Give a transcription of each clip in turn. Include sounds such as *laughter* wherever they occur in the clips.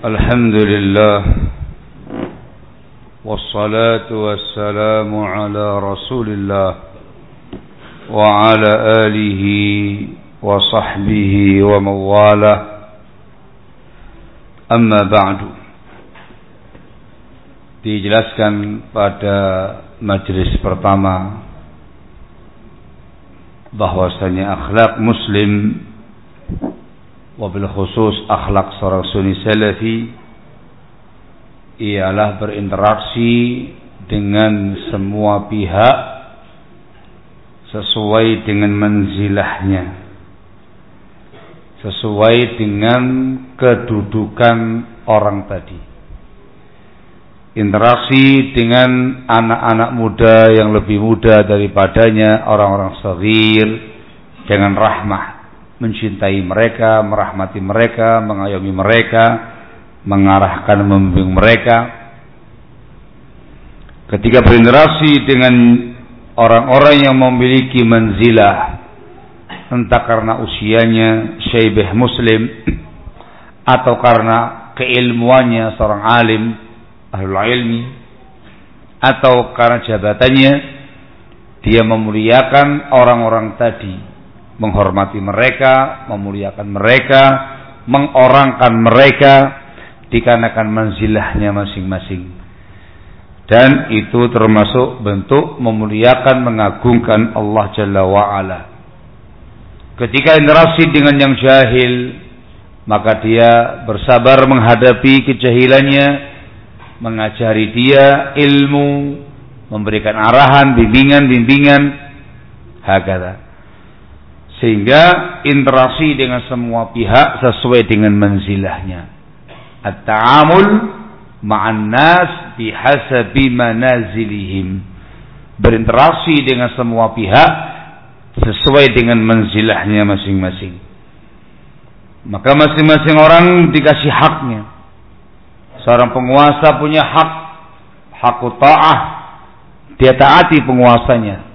الحمد لله والصلاة والسلام على رسول الله وعلى آله وصحبه ومواله. أما بعد dijelaskan pada majelis pertama bahwasanya akhlak muslim wabil khusus akhlak seorang sunni salafi ialah berinteraksi dengan semua pihak sesuai dengan manzilahnya sesuai dengan kedudukan orang tadi. Interaksi dengan anak-anak muda yang lebih muda daripadanya orang-orang sagir dengan rahmah mencintai mereka, merahmati mereka, mengayomi mereka, mengarahkan membimbing mereka. Ketika berinteraksi dengan orang-orang yang memiliki manzilah, entah karena usianya syaibah muslim *clears throat* atau karena keilmuannya seorang alim, ahlul ilmi, atau karena jabatannya, dia memuliakan orang-orang tadi menghormati mereka, memuliakan mereka, mengorangkan mereka dikarenakan manzilahnya masing-masing. Dan itu termasuk bentuk memuliakan, mengagungkan Allah Jalla wa'ala. Ketika interaksi dengan yang jahil, maka dia bersabar menghadapi kejahilannya, mengajari dia ilmu, memberikan arahan, bimbingan-bimbingan, hakata sehingga interaksi dengan semua pihak sesuai dengan manzilahnya. At-ta'amul ma'an nas bihasabi manazilihim. Berinteraksi dengan semua pihak sesuai dengan manzilahnya masing-masing. Maka masing-masing orang dikasih haknya. Seorang penguasa punya hak, hak ta'ah. Dia taati penguasanya.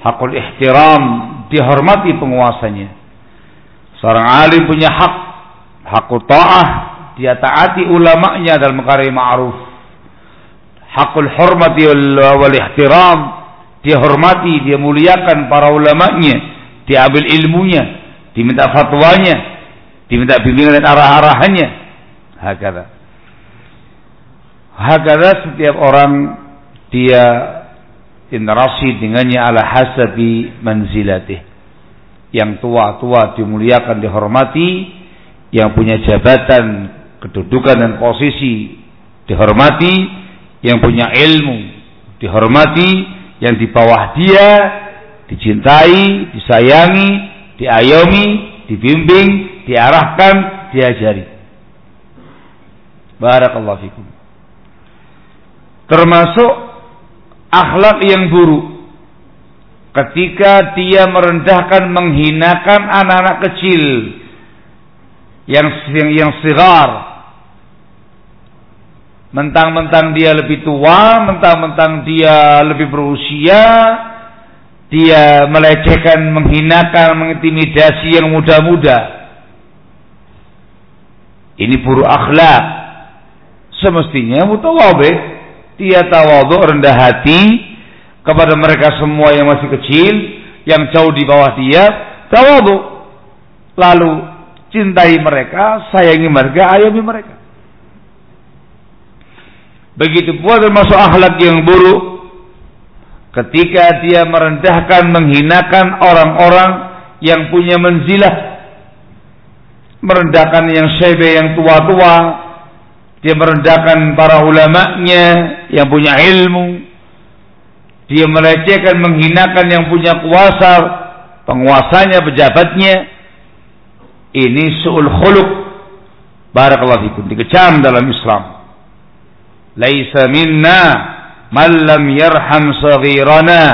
Hakul ihtiram dihormati penguasanya. Seorang alim punya hak, hak ta'ah, dia taati ulamanya dalam perkara ma'ruf. Hakul hormati wal ihtiram, dia hormati, dia muliakan para ulamanya, dia ambil ilmunya, diminta fatwanya, diminta bimbingan dan arah-arahannya. Hakada. Hakada setiap orang dia interaksi dengannya ala hasabi manzilatih. Yang tua-tua dimuliakan, dihormati, yang punya jabatan, kedudukan dan posisi dihormati, yang punya ilmu dihormati, yang di bawah dia dicintai, disayangi, diayomi, dibimbing, diarahkan, diajari. Barakallahu fikum. Termasuk akhlak yang buruk. Ketika dia merendahkan menghinakan anak-anak kecil yang yang, yang sigar. Mentang-mentang dia lebih tua mentang-mentang dia lebih berusia dia melecehkan menghinakan mengintimidasi yang muda-muda. Ini buruk akhlak. Semestinya mutawadhi dia tawadhu rendah hati kepada mereka semua yang masih kecil, yang jauh di bawah dia, tawadhu. Lalu cintai mereka, sayangi mereka, ayomi mereka. Begitu pula termasuk akhlak yang buruk ketika dia merendahkan, menghinakan orang-orang yang punya menzilah, merendahkan yang syebe, yang tua-tua, dia merendahkan para ulamanya yang punya ilmu. Dia melecehkan, menghinakan yang punya kuasa, penguasanya, pejabatnya. Ini su'ul khuluq. Barakallahu fikum. Dikecam dalam Islam. Laisa minna man lam yarham saghirana.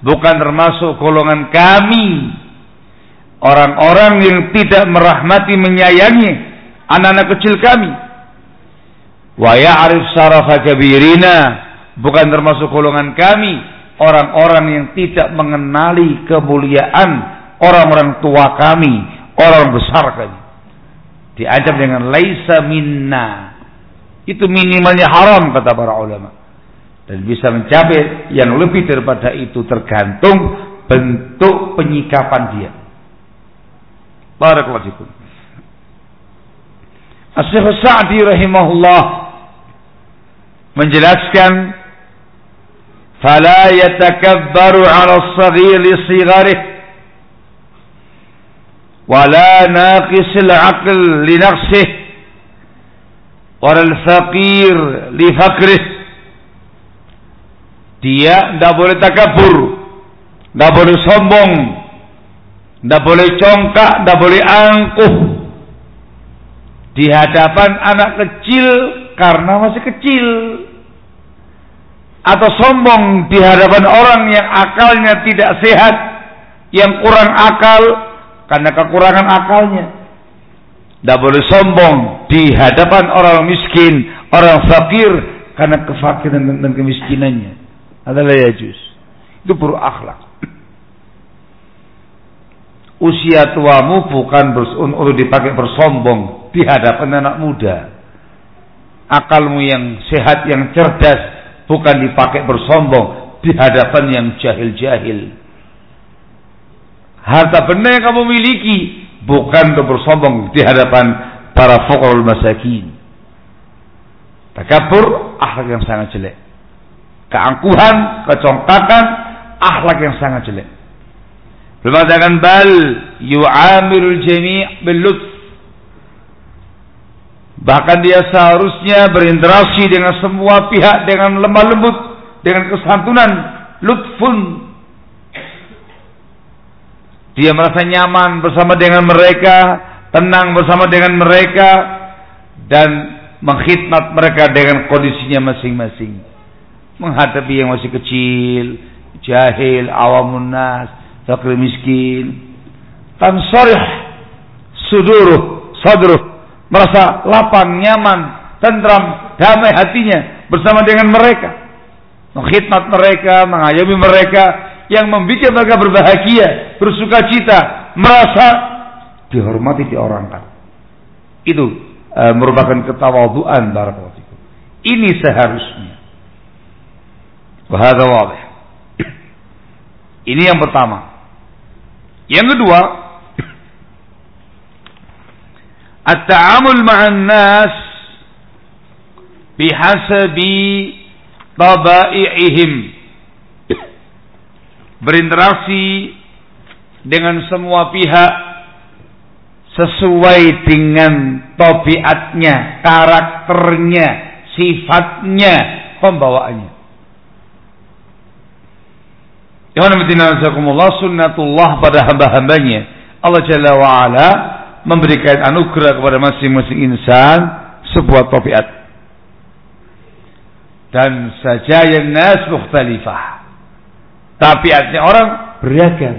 Bukan termasuk golongan kami. Orang-orang yang tidak merahmati, menyayangi anak-anak kecil kami wa ya'rif syarafa kabirina bukan termasuk golongan kami orang-orang yang tidak mengenali kemuliaan orang-orang tua kami, orang besar kami. Diancam dengan laisa minna. Itu minimalnya haram kata para ulama. Dan bisa mencapai yang lebih daripada itu tergantung bentuk penyikapan dia. Barakallahu fikum. Asy-Syaikh Sa'di rahimahullah menjelaskan fala yatakabbaru 'ala as-saghir li sigharih wala naqis al-'aql li naqsih wala al-faqir li faqrih. Dia tidak boleh takabur tidak boleh sombong tidak boleh congkak tidak boleh angkuh di hadapan anak kecil karena masih kecil atau sombong di hadapan orang yang akalnya tidak sehat yang kurang akal karena kekurangan akalnya. Tidak boleh sombong di hadapan orang miskin, orang fakir karena kefakiran dan kemiskinannya. Adalah ya juz. Itu perlu akhlak. Usia tuamu bukan untuk dipakai bersombong di hadapan anak muda. Akalmu yang sehat, yang cerdas, bukan dipakai bersombong di hadapan yang jahil-jahil. Harta benda yang kamu miliki bukan untuk bersombong di hadapan para fuqarul masakin. Takabur akhlak yang sangat jelek. Keangkuhan, kecongkakan akhlak yang sangat jelek. Belum mengatakan bal yu'amilul jami' bil Bahkan dia seharusnya berinteraksi dengan semua pihak dengan lemah lembut, dengan kesantunan, lutfun, dia merasa nyaman bersama dengan mereka, tenang bersama dengan mereka, dan mengkhidmat mereka dengan kondisinya masing-masing. Menghadapi yang masih kecil, jahil, awamun nas, fakir miskin. Tansarih suduruh, sadruh. Merasa lapang, nyaman, tentram, damai hatinya bersama dengan mereka. Mengkhidmat mereka, mengayomi mereka, yang membuat mereka berbahagia, bersuka cita, merasa dihormati di orang kan. Itu e, merupakan ketawaduan barakallahu Ini seharusnya. Wahada wadih. *clears throat* Ini yang pertama. Yang kedua, at-ta'amul ma'an nas bihasabi tabai'ihim berinteraksi dengan semua pihak sesuai dengan tobiatnya, karakternya, sifatnya, pembawaannya. Ya Allah sunnatullah pada hamba-hambanya. Allah Jalla wa'ala memberikan anugerah kepada masing-masing insan sebuah tobiat. Dan saja yang nas mukhtalifah. Tabiatnya orang beragam.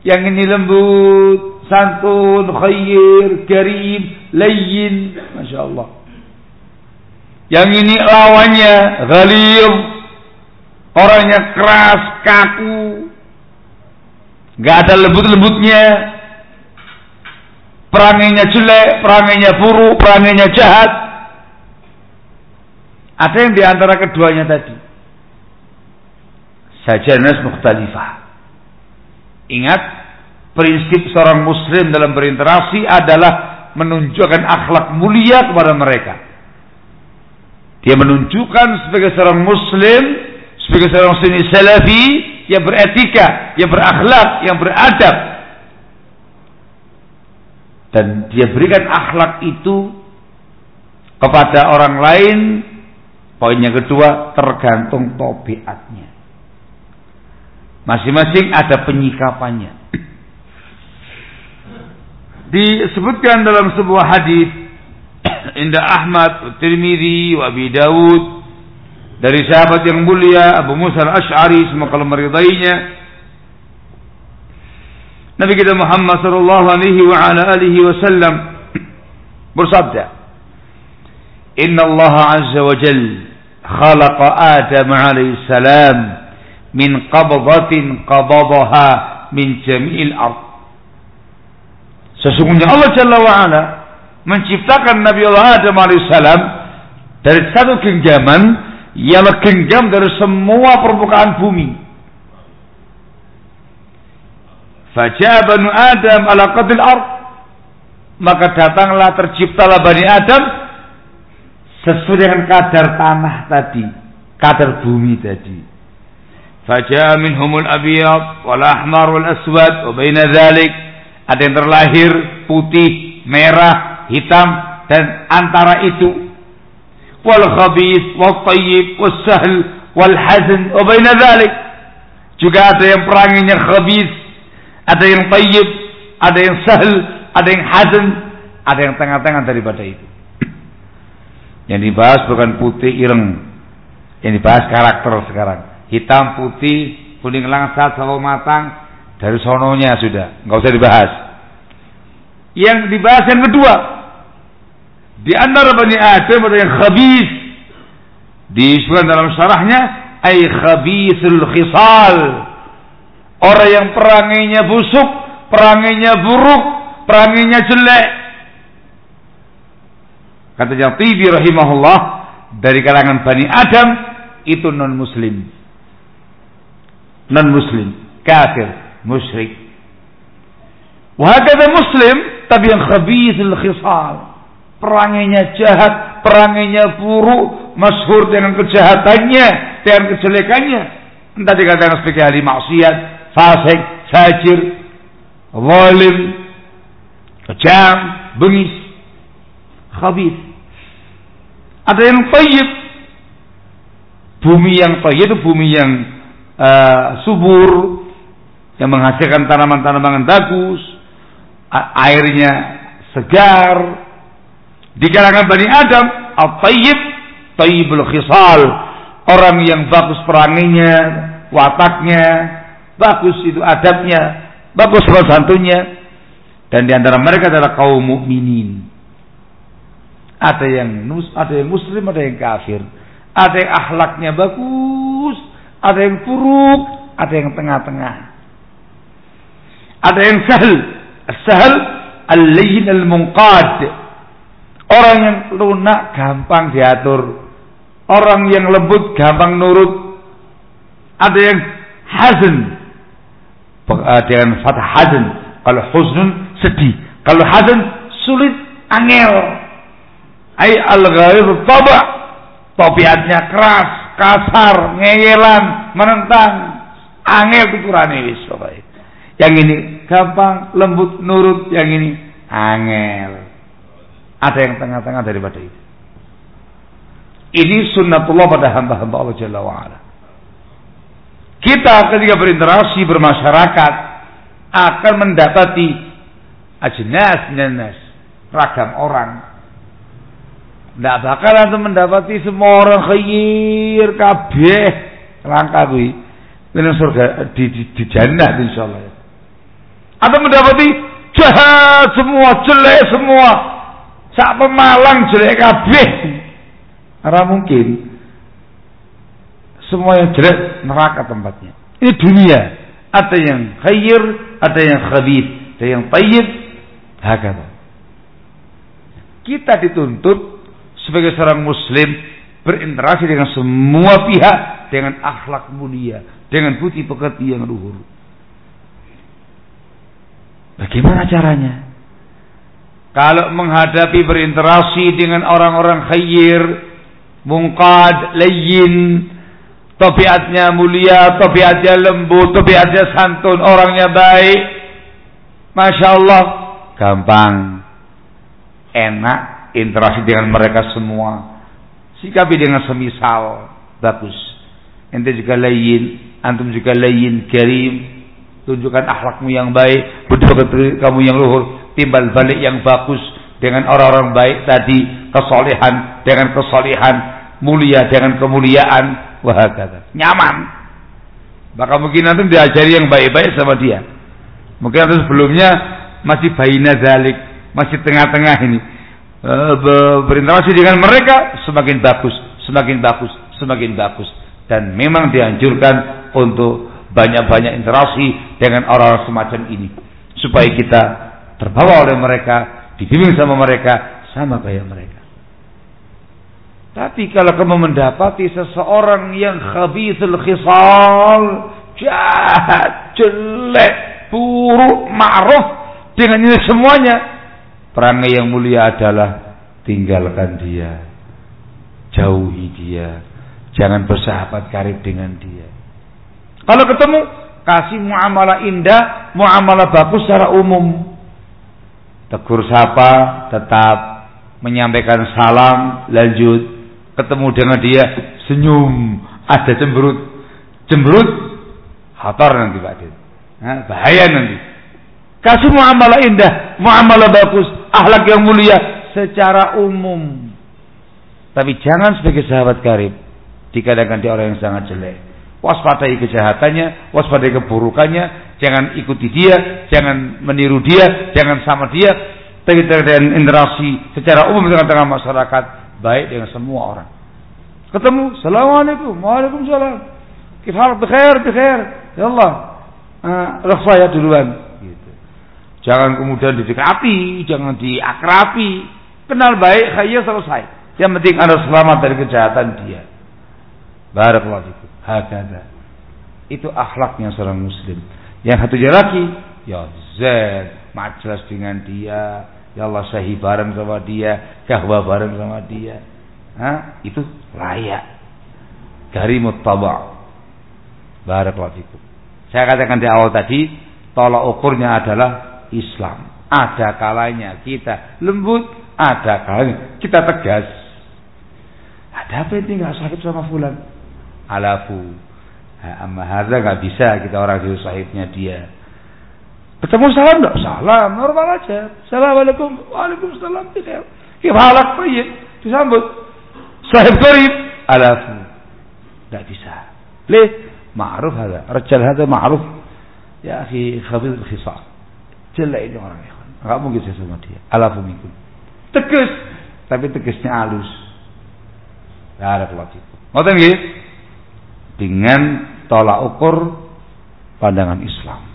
Yang ini lembut, santun, khair, karim, layyin. Masya Allah. Yang ini lawannya ghalim. Orangnya keras, kaku. Gak ada lembut-lembutnya. Perangainya jelek, perangainya buruk, perangainya jahat. Ada yang di antara keduanya tadi saja nas mukhtalifah. Ingat, prinsip seorang muslim dalam berinteraksi adalah menunjukkan akhlak mulia kepada mereka. Dia menunjukkan sebagai seorang muslim, sebagai seorang sunni salafi yang beretika, yang berakhlak, yang beradab. Dan dia berikan akhlak itu kepada orang lain. Poin yang kedua tergantung tobiatnya. Masing-masing ada penyikapannya. *clears throat* Disebutkan dalam sebuah hadis *clears throat* Indah Ahmad, Tirmidzi, Abi Dawud dari sahabat yang mulia Abu Musa al-Ash'ari semoga Allah meridainya Nabi kita Muhammad sallallahu alaihi wa ala alihi wasallam *clears throat* bersabda Inna Allah azza wa jal khalaqa Adam alaihi salam min qabdatin qabadaha min jami'il ard. Sesungguhnya Allah Jalla wa ala menciptakan Nabi Allah Adam alaihissalam dari satu genggaman yang genggam dari semua permukaan bumi. Fajah banu Adam ala qadil ard. Maka datanglah terciptalah Bani Adam sesuai dengan kadar tanah tadi, kadar bumi tadi. Fajah minhumul abiyad wal ahmar wal aswad wa baina dhalik ada yang terlahir putih, merah, hitam dan antara itu wal khabith wal tayyib wal sahl wal hazn wa baina dhalik juga ada yang peranginya khabith ada yang tayyib ada yang sahl ada yang hazn ada yang tengah-tengah daripada itu. Yang dibahas bukan putih ireng. Yang dibahas karakter sekarang. Hitam putih kuning langsat selalu matang dari sononya sudah. Nggak usah dibahas. Yang dibahas yang kedua di antara Bani Adam ada yang khabis. Disebutkan dalam syarahnya, ay khabisul khisal. Orang yang perangainya busuk, perangainya buruk, perangainya jelek. Kata Jatibi rahimahullah, dari kalangan Bani Adam, itu non-muslim. Non-muslim, kafir, musyrik. Wahakata muslim, tapi yang khabisul khisal Perangainya jahat, perangainya buruk, masyhur dengan kejahatannya, dengan kejelekannya. Entah dikatakan sebagai ahli maksiat, fasik, fajir, zalim, kejam, bengis, khabith. Ada yang tayyib. Bumi yang tayyib itu bumi yang uh, subur, yang menghasilkan tanaman-tanaman bagus, airnya segar, di kalangan Bani Adam, al-tayyib, tayyibul khisal. Orang yang bagus peranginya, wataknya, bagus itu adabnya, bagus santunnya. Dan di antara mereka adalah kaum mukminin. Ada yang ada yang muslim, ada yang kafir. Ada yang akhlaknya bagus, ada yang buruk, ada yang tengah-tengah. Ada yang sahal, sahal al-layyin al-munqad Orang yang lunak gampang diatur. Orang yang lembut gampang nurut. Ada yang hazan. Eh, dengan fathah hazan. Kalau husnun sedih. Kalau hazan sulit angel. Ay al-ghair taba. Tobiatnya keras, kasar, ngeyelan, menentang. Angel pikirannya wis Yang ini gampang, lembut, nurut. Yang ini angel. Ada yang tengah-tengah daripada itu. Ini sunnatullah pada hamba-hamba Allah Jalla wa'ala. Kita ketika berinteraksi bermasyarakat akan mendapati ajnas nas ragam orang. Tidak bakal antum mendapati semua orang khayir kabeh langkah kuwi. Ini surga di, di, di jannah insyaallah. Atau mendapati jahat semua, jelek semua, Sak pemalang jelek kabeh. Ora mungkin. Semua yang jelek neraka tempatnya. Ini dunia. Ada yang khair, ada yang khabith, ada yang tayyib, hakata. Kita dituntut sebagai seorang muslim berinteraksi dengan semua pihak dengan akhlak mulia, dengan budi pekerti yang luhur. Bagaimana caranya? Kalau menghadapi berinteraksi dengan orang-orang khair, mungkad, layyin, tabiatnya mulia, tabiatnya lembut, tabiatnya santun, orangnya baik. Masya Allah, gampang, enak interaksi dengan mereka semua. Sikapi dengan semisal, bagus. Ente juga layyin, antum juga layyin, karim, tunjukkan akhlakmu yang baik, betul-betul kamu yang luhur, timbal balik yang bagus dengan orang-orang baik tadi kesolehan dengan kesolehan mulia dengan kemuliaan wahakata nyaman. Maka mungkin nanti diajari yang baik-baik sama dia. Mungkin nanti sebelumnya masih bayi nazalik masih tengah-tengah ini. E, berinteraksi dengan mereka semakin bagus semakin bagus semakin bagus. Dan memang dianjurkan untuk banyak-banyak interaksi dengan orang-orang semacam ini. Supaya kita terbawa oleh mereka dibimbing sama mereka sama kayak mereka. Tapi kalau kamu mendapati seseorang yang khabithul khisal, jahat, jelek, buruk, ma'ruf dengan ini semuanya, perangai yang mulia adalah tinggalkan dia. Jauhi dia. Jangan bersahabat karib dengan dia. Kalau ketemu, kasih muamalah indah, muamalah bagus secara umum. Tegur sapa, tetap menyampaikan salam, lanjut ketemu dengan dia senyum ada cemberut. Cemberut hatar nanti Pak Din. Nah, bahaya nanti. Kasih muamalah indah muamalah bagus akhlak yang mulia secara umum. Tapi jangan sebagai sahabat karib dikadangkan dia orang yang sangat jelek. Waspadai kejahatannya waspadai keburukannya jangan ikuti dia jangan meniru dia jangan sama dia. Tapi dengan interaksi secara umum dengan tengah masyarakat baik dengan semua orang. Ketemu, Assalamualaikum, Waalaikumsalam. Kifal bikhair, bikhair. Ya Allah, uh, saya duluan. Gitu. Jangan kemudian didekati, jangan diakrapi. Kenal baik, khair selesai. Yang penting anda selamat dari kejahatan dia. Barakallahu fikum. Hakada. Itu akhlaknya seorang muslim. Yang satunya lagi, ya zen, majelis dengan dia, Ya Allah syahi bareng sama dia, kahwa bareng sama dia. Hah? Itu layak. Karimut taba. Barakallahu. Saya katakan di awal tadi, tolak ukurnya adalah Islam. Ada kalanya kita lembut, ada kalanya kita tegas. Ada apa ini nggak sakit sama fulan? Alafu. Amma nggak bisa kita orang sahibnya dia. Ketemu salam enggak? Salam, normal aja. Assalamualaikum. Waalaikumsalam. Kif halak tayyib? Disambut. Sahib qarib. Alafu. Enggak bisa. Lih? Ma'ruf hada. Rajal hada ma'ruf. Ya akhi khabir khisal. Jelek ini orang ya. Enggak mungkin saya sama dia. Alafu minkum. Tegas. Tapi tegasnya halus. Barakallahu fikum. Ngoten nggih? Dengan tolak ukur pandangan Islam.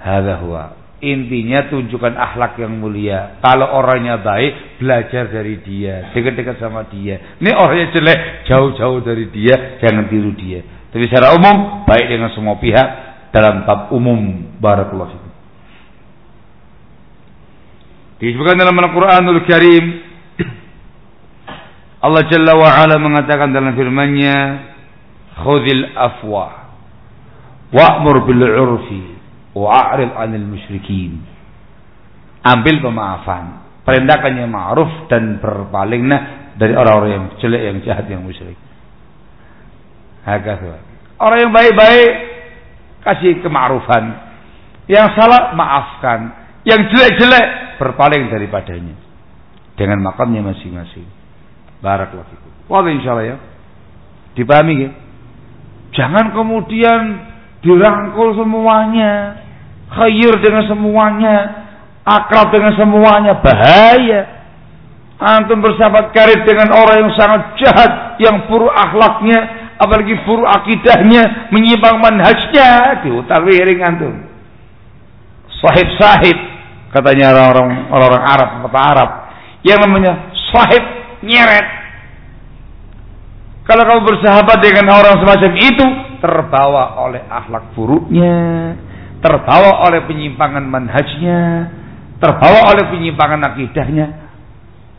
Hada huwa. Intinya tunjukkan akhlak yang mulia. Kalau orangnya baik, belajar dari dia, dekat-dekat sama dia. Ini orangnya jelek, jauh-jauh dari dia, jangan tiru dia. Tapi secara umum, baik dengan semua pihak dalam bab umum. Barakallahu fikum. Disebutkan dalam Al-Quranul Karim *clears throat* Allah Jalla wa'ala mengatakan dalam firman-Nya Khudil afwa Wa'mur bil urfi wa'rid 'anil musyrikin. Ambil pemaafan, perintahkan yang ma'ruf dan berpalinglah dari orang-orang yang jelek, yang jahat, yang musyrik. Orang yang baik-baik kasih kema'rufan. Yang salah maafkan. Yang jelek-jelek berpaling daripadanya. Dengan makamnya masing-masing. Barakallahu fikum. Wah insyaallah ya. Dipahami ya? Jangan kemudian dirangkul semuanya, khair dengan semuanya, akrab dengan semuanya, bahaya. Antum bersahabat karib dengan orang yang sangat jahat, yang buruk akhlaknya, apalagi buruk akidahnya, menyimpang manhajnya, diutar wiring antum. Sahib-sahib, katanya orang-orang orang Arab, kata Arab, yang namanya sahib nyeret. Kalau kamu bersahabat dengan orang semacam itu, terbawa oleh akhlak buruknya, terbawa oleh penyimpangan manhajnya, terbawa oleh penyimpangan akidahnya,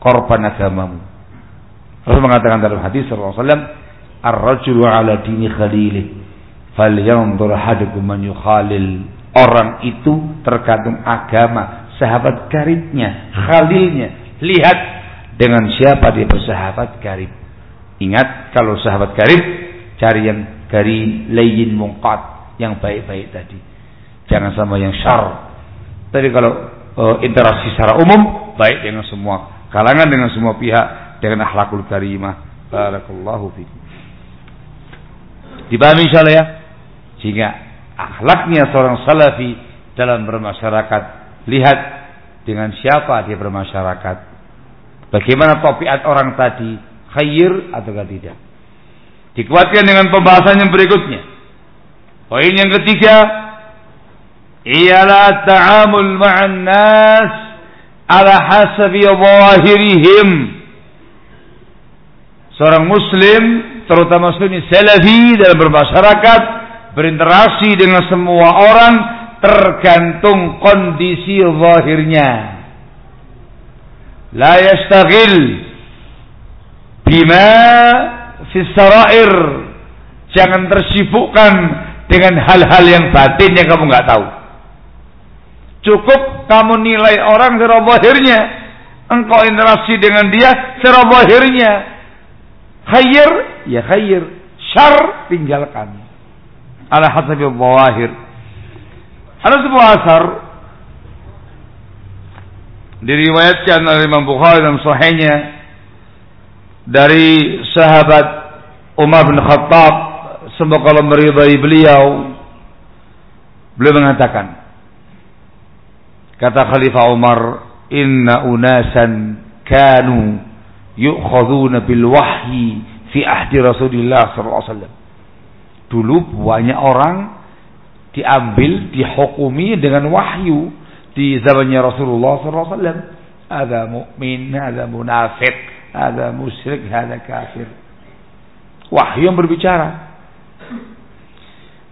korban agamamu. Rasul mengatakan dalam hadis alaihi wasallam, "Ar-rajulu ala dini khalilih, falyanzur ahadukum man yukhalil." Orang itu tergantung agama sahabat karibnya, khalilnya. Lihat dengan siapa dia bersahabat karib. Ingat kalau sahabat karib cari yang dari layin mungkat yang baik-baik tadi. Jangan sama yang syar. Tapi kalau uh, interaksi secara umum baik dengan semua kalangan dengan semua pihak dengan akhlakul karimah. Barakallahu fikum. Dipahami insyaallah ya? Sehingga akhlaknya seorang salafi dalam bermasyarakat lihat dengan siapa dia bermasyarakat. Bagaimana topiat orang tadi, khair atau tidak. Dikuatkan dengan pembahasan yang berikutnya. Poin yang ketiga ialah ta'amul ma'an nas ala hasabi zahirihim. Seorang muslim, terutama muslim salafi dalam bermasyarakat, berinteraksi dengan semua orang tergantung kondisi zahirnya. La yastaghil bima fi sarair. Jangan tersibukkan dengan hal-hal yang batin yang kamu nggak tahu. Cukup kamu nilai orang secara. Engkau interaksi dengan dia secara. Khair, ya khair. Syar, tinggalkan. Ala hasabi zawahir. Ada sebuah asar diriwayatkan oleh Imam Bukhari dalam sahihnya dari sahabat Umar bin Khattab semoga Allah meridai beliau beliau mengatakan Kata Khalifah Umar, "Inna unasan kanu yu'khaduna bil wahyi fi ahdi Rasulullah sallallahu alaihi wasallam." Dulu banyak orang diambil, dihukumi dengan wahyu di zamannya Rasulullah sallallahu alaihi wasallam. Ada mukmin, ada munafik, ada musyrik, ada kafir. Wahyu yang berbicara.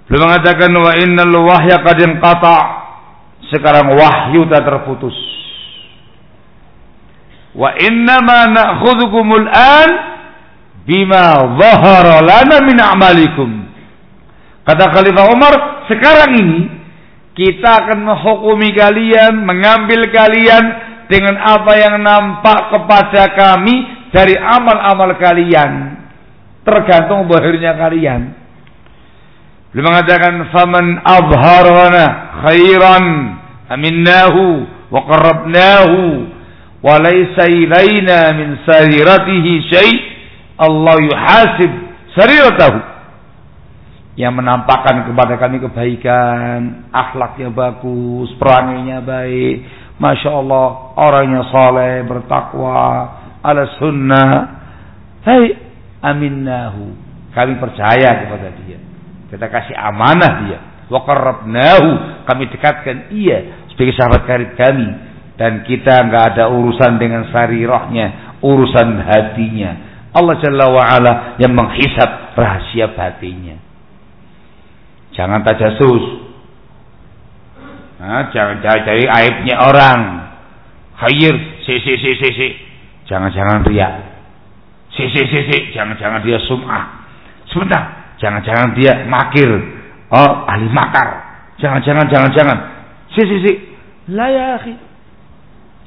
Beliau mengatakan wa innal wahya qad inqata' sekarang wahyu tak terputus. Wa inna ma na'khudhukumul an bima zahara lana min a'malikum. Kata Khalifah Umar, sekarang ini kita akan menghukumi kalian, mengambil kalian dengan apa yang nampak kepada kami dari amal-amal kalian. Tergantung bahirnya kalian. Beliau mengatakan faman abharana khairan aminnahu wa qarrabnahu wa laysa ilaina min sariratihi syai Allah yuhasib sariratahu yang menampakkan kepada kami kebaikan, akhlaknya bagus, peranginya baik, masya Allah orangnya saleh, bertakwa, ala sunnah. Hai aminnahu, kami percaya kepada dia. Kita kasih amanah dia. Wa qarrabnahu, kami dekatkan ia sebagai sahabat karib kami dan kita enggak ada urusan dengan sarirahnya, urusan hatinya. Allah Jalla wa ala yang menghisap rahasia batinnya. Jangan tajasus. Nah, jangan cari-cari aibnya orang. Khair, si si si si si. Jangan-jangan riak. Si si si si, jangan-jangan dia sum'ah. Sebentar, Jangan-jangan dia makir. Oh, ahli makar. Jangan-jangan, jangan-jangan. Si, si, si. Lah ya, akhi.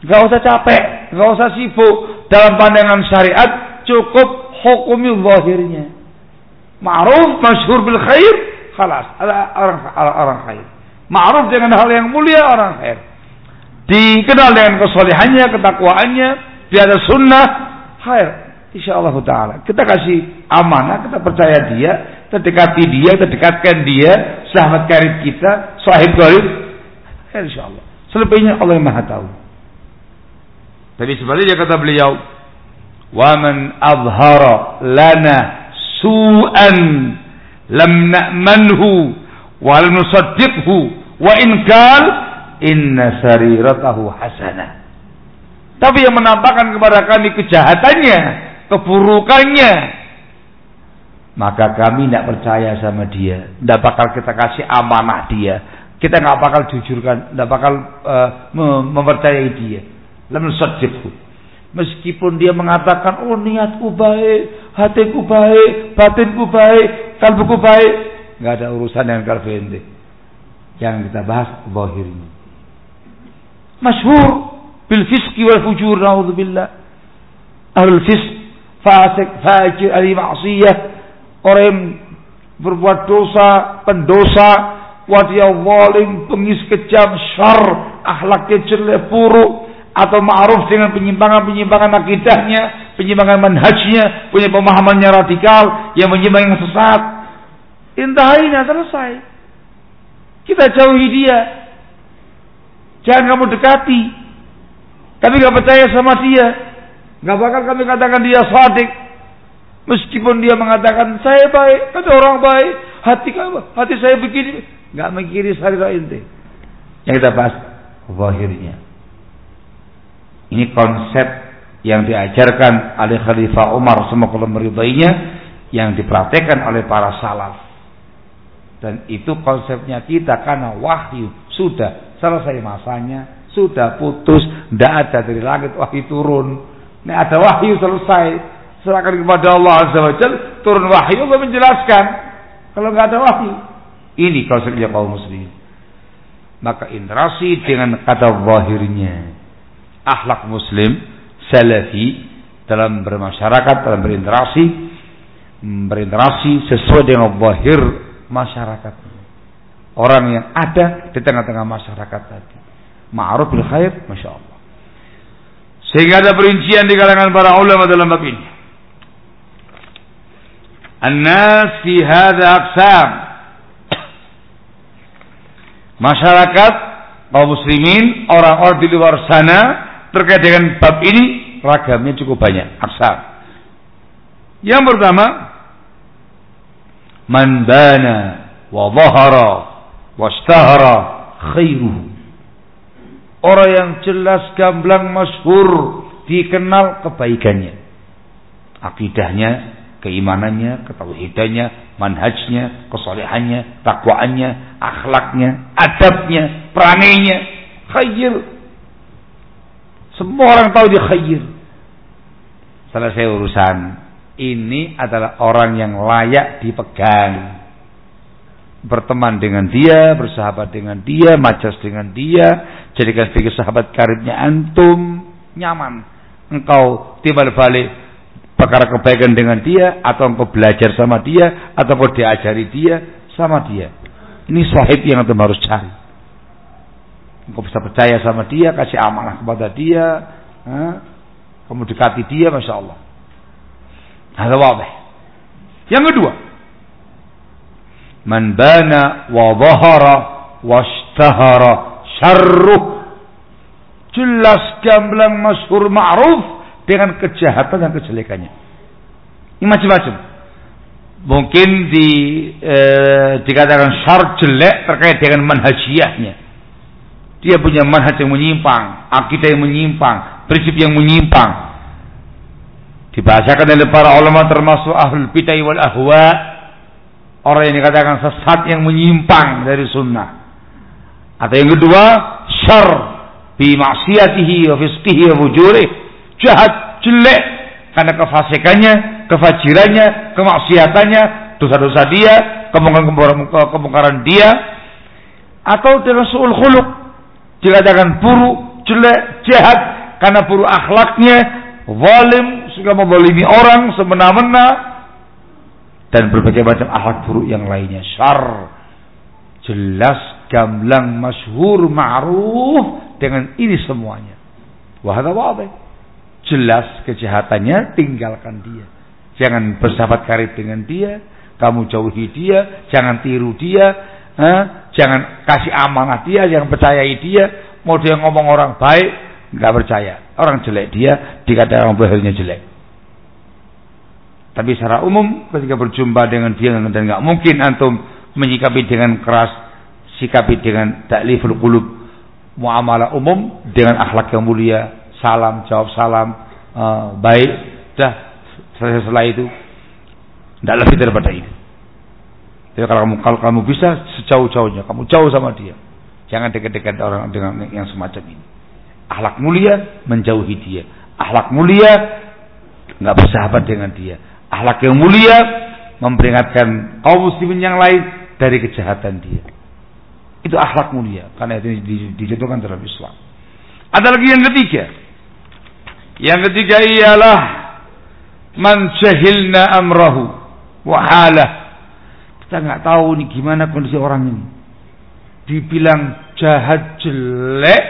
Gak usah capek. Gak usah sibuk. Dalam pandangan syariat, cukup hukumi zahirnya. Ma'ruf, masyhur bil khair. Khalas. Ada orang, orang khair. Ma'ruf dengan hal yang mulia, orang khair. Dikenal dengan kesolehannya, ketakwaannya. Dia ada sunnah. Khair. Insya Allah Ta'ala. Kita kasih amanah, kita percaya dia terdekati dia, terdekatkan dia, sahabat karib kita, sahib karib, insya Allah. Selebihnya Allah yang maha tahu. Tapi sebaliknya kata beliau, wa man azhara lana su'an lam na'manhu wa lam nusaddiqhu wa in qal inna sariratahu hasanah. Tapi yang menampakkan kepada kami kejahatannya, keburukannya, maka kami tidak percaya sama dia, tidak bakal kita kasih amanah dia, kita nggak bakal jujurkan, tidak bakal uh, mempercayai dia. Lalu sadqhu. Meskipun dia mengatakan, oh niatku baik, hatiku baik, batinku baik, kalbuku baik, nggak ada urusan dengan kalbu. Yang kita bahas zahirnya. Masyhur bil fiski wal fujur naudzubillah. Ahlul fisk, fasik, fajir, ahli maksiyah, orang berbuat dosa, pendosa, wadiah walim, pengis kejam, syar, akhlaknya jelek buruk, atau ma'ruf dengan penyimpangan-penyimpangan akidahnya, penyimpangan manhajnya, punya pemahamannya radikal, yang menyimpang yang sesat. Intahinya selesai. Kita jauhi dia. Jangan kamu dekati. Kami gak percaya sama dia. Gak bakal kami katakan dia sadik. Meskipun dia mengatakan saya baik, kata orang baik, hati kamu, hati saya begini, nggak mengkiri syariat ente. Yang kita bahas zahirnya. Ini konsep yang diajarkan oleh Khalifah Umar semoga meridainya yang diperhatikan oleh para salaf. Dan itu konsepnya kita karena wahyu sudah selesai masanya, sudah putus, tidak ada dari langit wahyu turun. Ini ada wahyu selesai, serahkan kepada Allah Azza wa Jal, turun wahyu untuk menjelaskan. Kalau nggak ada wahyu, ini konsepnya kaum muslimin. Maka interaksi dengan kata wahirnya akhlak muslim salafi dalam bermasyarakat, dalam berinteraksi, berinteraksi sesuai dengan wahir masyarakat. Orang yang ada di tengah-tengah masyarakat tadi. Ma'ruf bil khair, Masya Allah. Sehingga ada perincian di kalangan para ulama dalam bab ini. An-nas fi hadha aqsam. Masyarakat kaum muslimin, orang-orang di luar sana terkait dengan bab ini ragamnya cukup banyak, aksar. Yang pertama, man bana wa dhahara washtahara khairuhu. Orang yang jelas gamblang masyhur dikenal kebaikannya. Akidahnya, keimanannya, ketauhidannya, manhajnya, kesolehannya, takwaannya, akhlaknya, adabnya, perangainya, khair semua orang tahu dia khair. Selesai urusan. Ini adalah orang yang layak dipegang. Berteman dengan dia, bersahabat dengan dia, majas dengan dia, jadikan sebagai sahabat karibnya antum, nyaman. Engkau timbal balik perkara kebaikan dengan dia, atau engkau belajar sama dia, ataupun diajari dia sama dia. Ini sahib yang antum harus cari. Engkau bisa percaya sama dia, kasih amanah kepada dia, kamu dekati dia, masya Allah. Ada wabah. Yang kedua, man bana wa dhahara washtahara syarruh. Jelas gamblang masyhur ma'ruf dengan kejahatan dan kejelekannya. Ini macam-macam. Mungkin di eh, dikatakan syar jelek terkait dengan manhajiyahnya dia punya manhaj yang menyimpang, akidah yang menyimpang, prinsip yang menyimpang. Dibahasakan oleh para ulama termasuk ahlul bid'ah wal ahwa, orang yang dikatakan sesat yang menyimpang dari sunnah. Atau yang kedua, syar bi maksiatihi wa fisqihi wa fujurih. Jahat, jelek karena kefasikannya, kefajirannya, kemaksiatannya, dosa-dosa dia, kemungkaran dia, atau dengan suul khuluq, dikatakan buruk, jelek, jahat karena buruk akhlaknya, zalim, suka membolimi orang semena-mena dan berbagai macam akhlak buruk yang lainnya. Syar jelas gamblang masyhur ma'ruf dengan ini semuanya. Wahada wadih. Jelas kejahatannya tinggalkan dia. Jangan bersahabat karib dengan dia, kamu jauhi dia, jangan tiru dia, eh, jangan kasih amanah dia, jangan percayai dia. Mau dia ngomong orang baik, nggak percaya. Orang jelek dia dikatakan orang bahirnya jelek. Tapi secara umum ketika berjumpa dengan dia dan nggak mungkin antum menyikapi dengan keras, sikapi dengan takliful qulub, muamalah umum dengan akhlak yang mulia, salam jawab salam, uh, baik, dah selesai setelah itu tidak lebih daripada itu. Jadi kalau kamu kalau kamu bisa sejauh-jauhnya, kamu jauh sama dia. Jangan dekat-dekat orang dengan yang semacam ini. Akhlak mulia menjauhi dia. Akhlak mulia nggak bersahabat dengan dia. Akhlak yang mulia memperingatkan kaum muslimin yang lain dari kejahatan dia. Itu akhlak mulia karena itu dijatuhkan dalam Islam. Ada lagi yang ketiga. Yang ketiga ialah man jahilna amrahu wa halah kita nggak tahu nih gimana kondisi orang ini. Dibilang jahat jelek,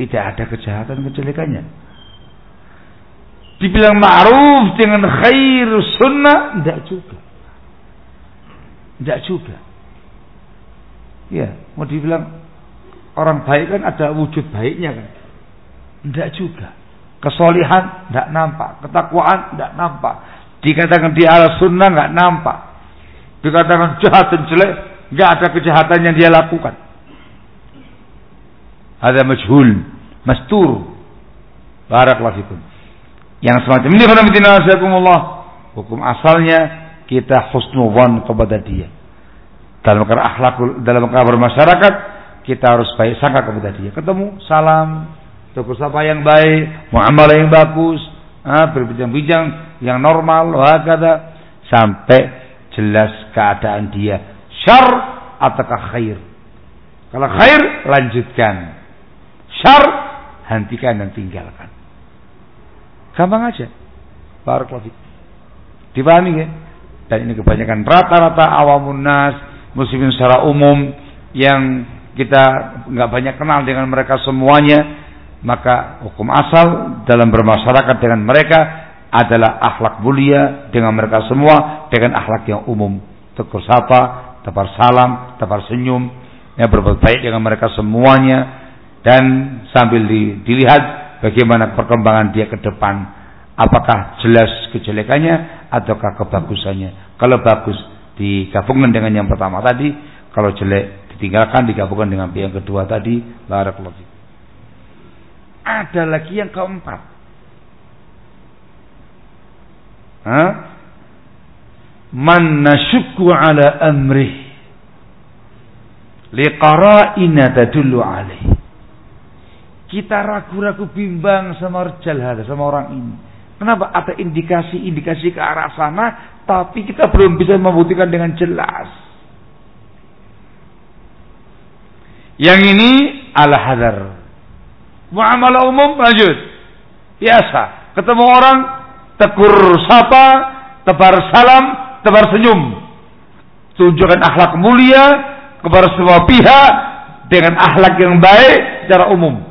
tidak ada kejahatan kejelekannya. Dibilang ma'ruf dengan khair sunnah, tidak juga. Tidak juga. Ya, mau dibilang orang baik kan ada wujud baiknya kan. Tidak juga. Kesolihan tidak nampak, ketakwaan tidak nampak. Dikatakan dia ala sunnah nggak nampak dikatakan jahat dan jelek, nggak ada kejahatan yang dia lakukan. Ada majhul, mastur. Barakallahu fikum. Yang semacam ini Allah hukum asalnya kita husnudzon kepada dia. Dalam perkara akhlak dalam perkara bermasyarakat kita harus baik sangka kepada dia. Ketemu salam, tegur sapa yang baik, muamalah yang bagus, ah, berbincang-bincang yang normal, kata sampai jelas keadaan dia syar ataukah khair. Kalau khair lanjutkan, syar hentikan dan tinggalkan. Gampang aja. Barakallahu Dipahami ya? Dan ini kebanyakan rata-rata awamun nas, muslimin secara umum yang kita nggak banyak kenal dengan mereka semuanya, maka hukum asal dalam bermasyarakat dengan mereka adalah akhlak mulia dengan mereka semua dengan akhlak yang umum. Tegur sapa, tebar salam, tebar senyum, yang berbuat baik dengan mereka semuanya dan sambil dilihat bagaimana perkembangan dia ke depan apakah jelas kejelekannya ataukah kebagusannya. Kalau bagus digabungkan dengan yang pertama tadi, kalau jelek ditinggalkan digabungkan dengan yang kedua tadi. Barakallahu Ada lagi yang keempat. Hah? Man nasyukku ala amrih liqara'ina tadullu alaih. Kita ragu-ragu bimbang sama rejal sama orang ini. Kenapa? Ada indikasi-indikasi ke arah sana, tapi kita belum bisa membuktikan dengan jelas. Yang ini ala hadar. Muamalah umum lanjut. Biasa. Ketemu orang, tegur sapa, tebar salam, tebar senyum. Tunjukkan akhlak mulia kepada semua pihak dengan akhlak yang baik secara umum.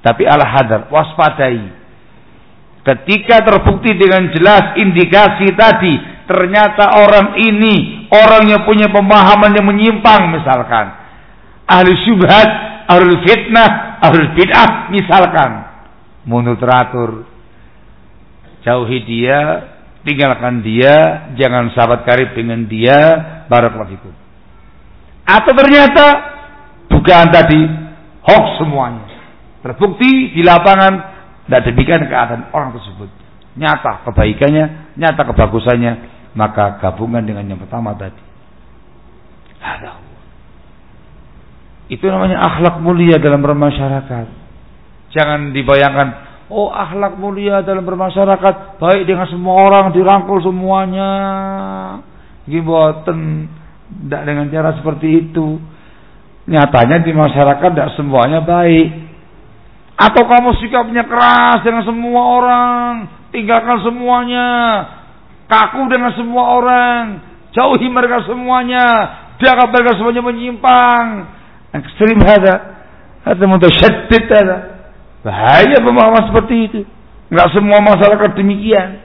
Tapi ala hadar, waspadai Ketika terbukti dengan jelas indikasi tadi, ternyata orang ini orang yang punya pemahaman yang menyimpang misalkan. Ahli syubhat, ahli fitnah, ahli bid'ah misalkan. Mundur. Jauhi dia, tinggalkan dia, jangan sahabat karib dengan dia, barakallahu. Atau ternyata bukan tadi hoax semuanya. Terbukti di lapangan tidak demikian keadaan orang tersebut. Nyata kebaikannya, nyata kebagusannya. Maka gabungan dengan yang pertama tadi. Itu namanya akhlak mulia dalam bermasyarakat. Jangan dibayangkan, oh akhlak mulia dalam bermasyarakat baik dengan semua orang dirangkul semuanya. Gimboten tidak dengan cara seperti itu. Nyatanya di masyarakat tidak semuanya baik. Atau kamu sikapnya keras dengan semua orang, tinggalkan semuanya, kaku dengan semua orang, jauhi mereka semuanya, jangan mereka semuanya menyimpang. Ekstrim ada, ada mutasyaddid ada. Bahaya pemahaman seperti itu. Enggak semua masyarakat demikian.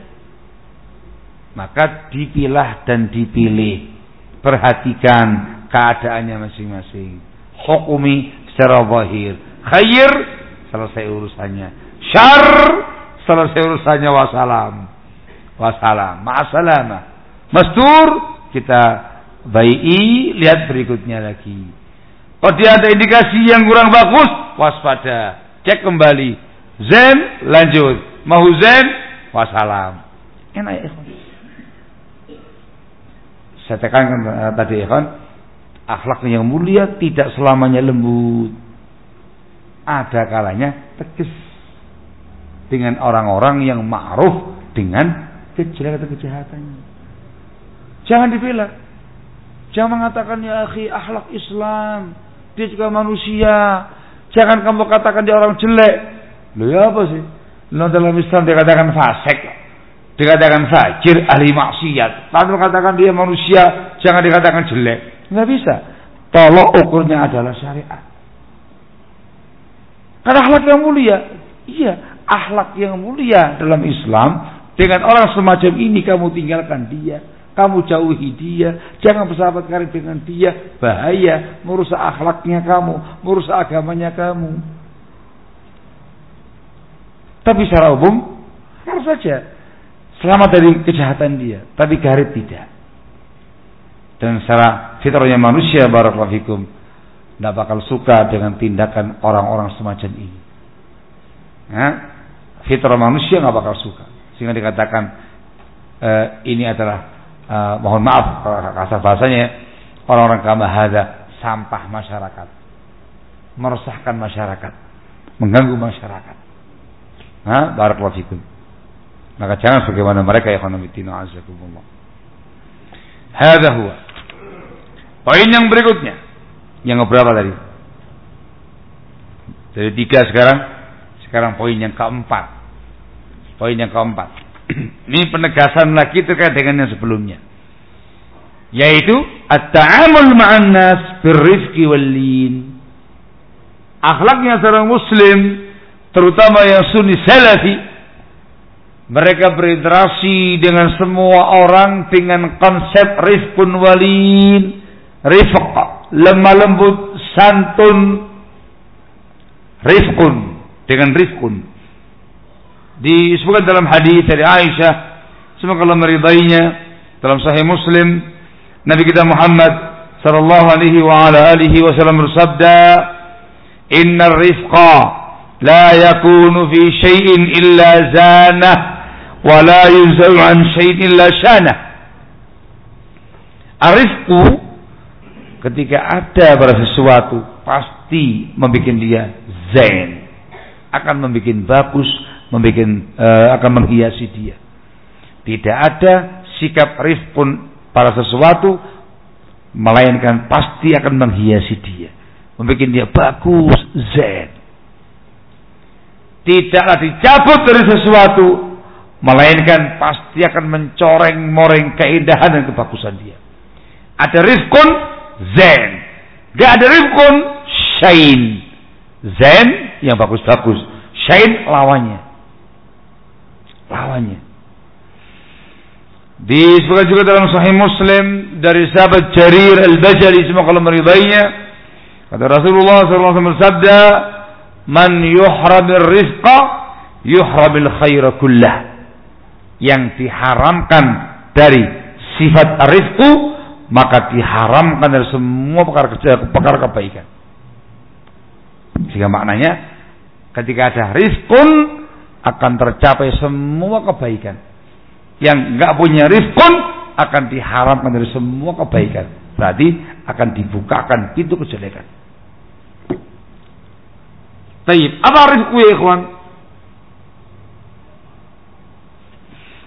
Maka dipilah dan dipilih. Perhatikan keadaannya masing-masing. Hukumi secara zahir. Khair selesai urusannya. Syar selesai urusannya wasalam. Wasalam. Ma'asalama. Mastur kita bayi lihat berikutnya lagi. Kalau dia ada indikasi yang kurang bagus, waspada. Cek kembali. Zen lanjut. Mau zen wasalam. Enak ya Saya tekankan uh, tadi kan. Akhlak yang mulia tidak selamanya lembut ada kalanya tegas dengan orang-orang yang ma'ruf dengan kejelekan kejahatannya. Jangan dibela. Jangan mengatakan ya akhi akhlak Islam. Dia juga manusia. Jangan kamu katakan dia orang jelek. Lu ya apa sih? Lu dalam Islam dikatakan fasik. Dikatakan fajir, ahli maksiat. Lalu katakan dia manusia, jangan dikatakan jelek. Nggak bisa. Tolok ukurnya adalah syariat. Karena akhlak yang mulia. Iya, akhlak yang mulia dalam Islam. Dengan orang semacam ini kamu tinggalkan dia. Kamu jauhi dia. Jangan bersahabat karib dengan dia. Bahaya. Merusak akhlaknya kamu. Merusak agamanya kamu. Tapi secara umum. Harus saja. Selamat dari kejahatan dia. Tapi garib tidak. Dan secara fitrahnya manusia. Barakallahu fikum tidak bakal suka dengan tindakan orang-orang semacam ini. Ya? fitrah manusia nggak bakal suka. Sehingga dikatakan e, ini adalah e, mohon maaf kasar bahasanya orang-orang kama hada sampah masyarakat. Meresahkan masyarakat, mengganggu masyarakat. Nah, barakallahu fikum. Maka jangan sebagaimana mereka ya khonamitina azakumullah. Hada huwa. Poin yang berikutnya. Yang berapa tadi? Dari tiga sekarang. Sekarang poin yang keempat. Poin yang keempat. *clears throat* Ini penegasan lagi terkait dengan yang sebelumnya. Yaitu at-ta'amul ma'an nas birrifqi wal lin. Akhlaknya seorang muslim terutama yang sunni salafi mereka berinteraksi dengan semua orang dengan konsep rifqun walin rifq lemah lembut santun rifqun dengan rifqun disebutkan dalam hadis dari Aisyah semoga Allah meridainya. Dalam sahih Muslim Nabi kita Muhammad sallallahu alaihi wa ala alihi wasallam bersabda inna rifqa la yakunu fi syai'in illa zanah wa la yunzau an syai'in illa syanah Arifku ketika ada pada sesuatu pasti membuat dia zen. Akan membuat bagus membuat uh, akan menghiasi dia. Tidak ada sikap rifkun pada sesuatu melainkan pasti akan menghiasi dia. Membuat dia bagus zen. Tidaklah dicabut dari sesuatu melainkan pasti akan mencoreng-moreng keindahan dan kebagusan dia. Ada rifkun zen. Gak ada rifkun syain. Zen yang bagus-bagus. Syain lawannya. Lawannya. Disebutkan juga dalam Sahih Muslim dari sahabat Jarir al-Bajali semoga Allah meridainya. Kata Rasulullah SAW bersabda, "Man yuhramir rizqa yuhramil khaira kullah." Yang diharamkan dari sifat rizku maka diharamkan dari semua perkara perkara kebaikan. Sehingga maknanya ketika ada rizkun akan tercapai semua kebaikan. Yang nggak punya rizkun akan diharamkan dari semua kebaikan. Berarti akan dibukakan pintu kejelekan. Taib, apa rizku ya ikhwan?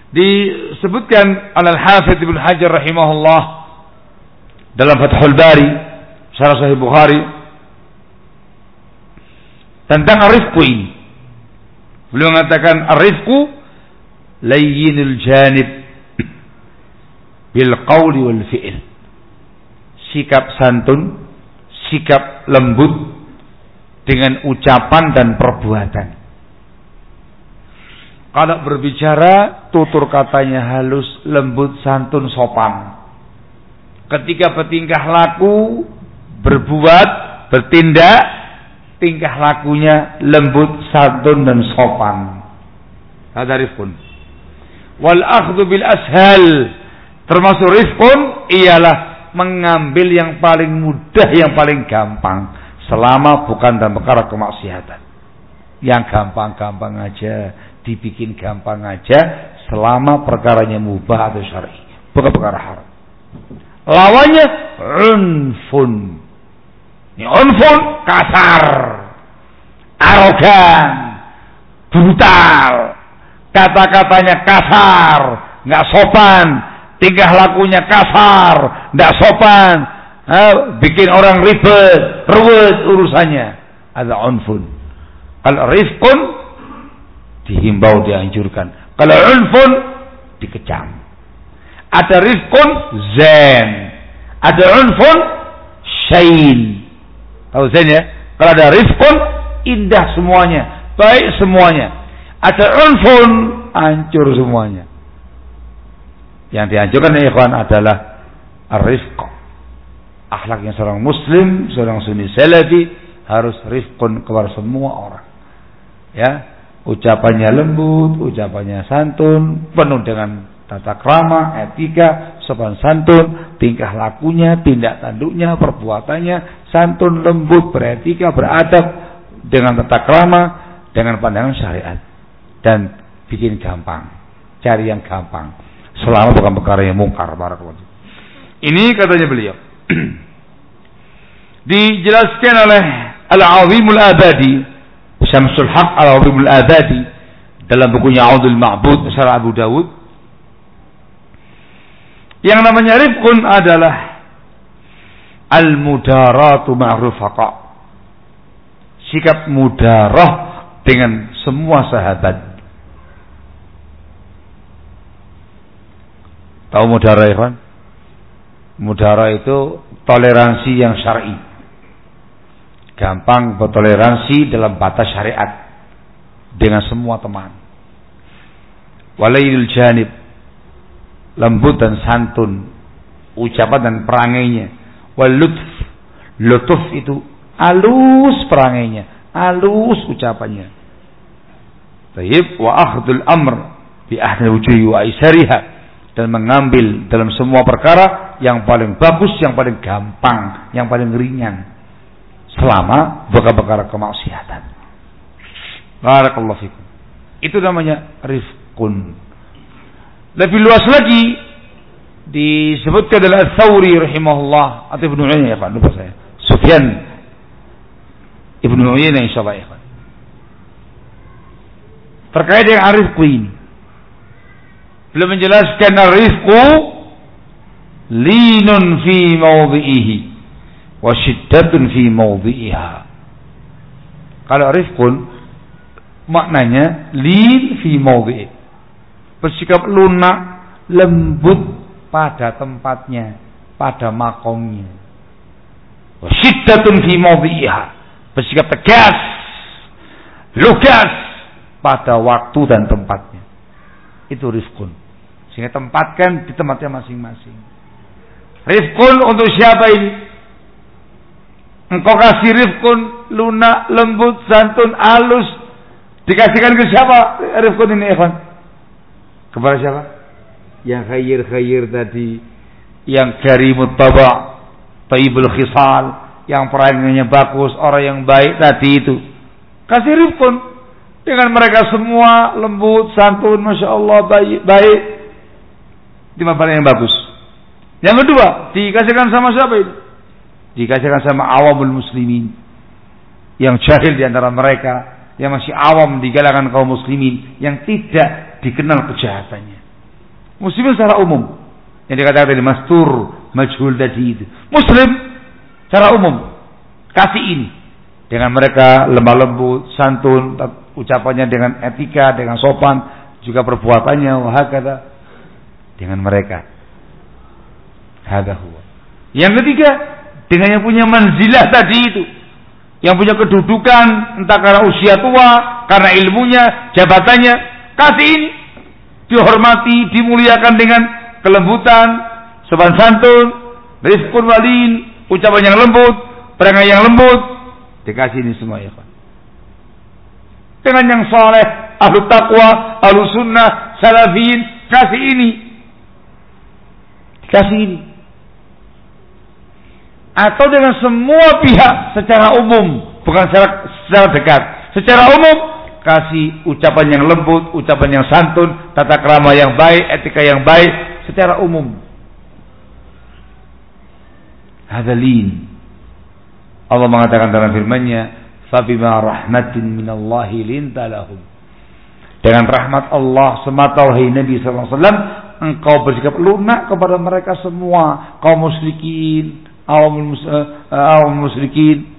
Disebutkan al-Hafidh Ibn Hajar rahimahullah dalam Fathul Bari Syarah Sahih Bukhari tentang arifku ini. Beliau mengatakan arifku layyinul janib bil qawli wal fi'il. Sikap santun, sikap lembut dengan ucapan dan perbuatan. Kalau berbicara, tutur katanya halus, lembut, santun, sopan ketika bertingkah laku, berbuat, bertindak, tingkah lakunya lembut, santun dan sopan. Ada rifkun. Wal akhdhu bil ashal. Termasuk rifkun ialah mengambil yang paling mudah, yang paling gampang. Selama bukan dalam perkara kemaksiatan. Yang gampang-gampang aja, dibikin gampang aja, selama perkaranya mubah atau syar'i. Bukan perkara haram. Lawannya unfun. Ini unfun kasar, arogan, brutal. Kata-katanya kasar, nggak sopan. Tingkah lakunya kasar, nggak sopan. bikin orang ribet, ruwet urusannya. Ada unfun. Kalau rifkun dihimbau dianjurkan. Kalau unfun dikecam. Ada rifkun zen. Ada unfun syain. Tahu zen ya? Kalau ada rifkun indah semuanya. Baik semuanya. Ada unfun hancur semuanya. Yang dihancurkan ya ikhwan adalah rifq. Akhlaknya seorang muslim, seorang sunni salafi harus rifkun kepada semua orang. Ya, ucapannya lembut, ucapannya santun, penuh dengan tata krama, etika, sopan santun, tingkah lakunya, tindak tanduknya, perbuatannya, santun, lembut, beretika, beradab dengan tata krama, dengan pandangan syariat. dan bikin gampang. Cari yang gampang. Selama bukan perkara yang mungkar. Barakallahu. Ini katanya beliau. *clears throat* Dijelaskan oleh Al-Azimul Abadi. Syamsul Haq Al-Azimul Abadi. Dalam bukunya Audul Ma'bud. Syarah Abu Dawud. Yang namanya rifqun adalah Al-mudaratu ma'rufaqa. Sikap mudarah dengan semua sahabat. Tahu mudara ya kan? Mudara itu toleransi yang syar'i. Gampang bertoleransi dalam batas syariat dengan semua teman. Walailul janib lembut dan santun ucapan dan perangainya. Walutf lutuf itu alus perangainya, alus ucapannya. Tayyib wa akhdul amr bi ahli wujuhi wa isariha dan mengambil dalam semua perkara yang paling bagus, yang paling gampang, yang paling ringan selama perkara-perkara kemaksiatan. Barakallahu fikum. Itu namanya rifqun. Lebih luas lagi disebutkan adalah Thawri rahimahullah atau Ibnu Uyainah ya Pak, lupa saya. Sufyan Ibnu Uyainah insyaallah ya Pak. Terkait dengan rifqu ini. Beliau menjelaskan rifqu linun fi mawdhi'ihi wa syiddatun fi mawdhi'iha. Kalau rifqun maknanya lin fi mawdhi'i. Bersikap lunak, lembut pada tempatnya, pada makomnya. Syiddatun fi. Bersikap tegas, lugas pada waktu dan tempatnya. Itu rifqun. Sehingga tempatkan di tempatnya masing-masing. Rifkun untuk siapa ini? Engkau kasih rifkun, lunak, lembut, santun, halus. Dikasihkan ke siapa rifkun ini, Evan? Kepada siapa? Yang khair-khair tadi. Yang karimut taba. Taibul khisal. Yang perangannya bagus. Orang yang baik tadi itu. Kasih rifkun. Dengan mereka semua lembut, santun, Masya Allah, baik. baik barang yang bagus. Yang kedua, dikasihkan sama siapa ini? Dikasihkan sama awamul muslimin. Yang jahil di antara mereka. Yang masih awam di kalangan kaum muslimin. Yang tidak dikenal kejahatannya. Muslimin secara umum. Yang dikatakan tadi mastur, majhul tadi itu. Muslim secara umum. Kasih ini. Dengan mereka lemah lembut, santun, ucapannya dengan etika, dengan sopan, juga perbuatannya, wahakata dengan mereka. Hada huwa. Yang ketiga, dengan yang punya manzilah tadi itu. Yang punya kedudukan, entah karena usia tua, karena ilmunya, jabatannya. Kasih ini. Dihormati, dimuliakan dengan kelembutan, sopan santun, rizkun walin, ucapan yang lembut, perangai yang lembut. Dikasih ini semua ya Dengan yang soleh, ahlu taqwa, ahlu sunnah, salafin, kasih ini Kasih ini. Atau dengan semua pihak secara umum, bukan secara, secara dekat. Secara umum, kasih ucapan yang lembut, ucapan yang santun, tata kerama yang baik, etika yang baik, secara umum. Hadalin. Allah mengatakan dalam firman-Nya, "Fabima rahmatin minallahi linta lahum." Dengan rahmat Allah semata wahai Nabi sallallahu alaihi wasallam, engkau bersikap lunak kepada mereka semua kaum musyrikin awam uh, awam musyrikin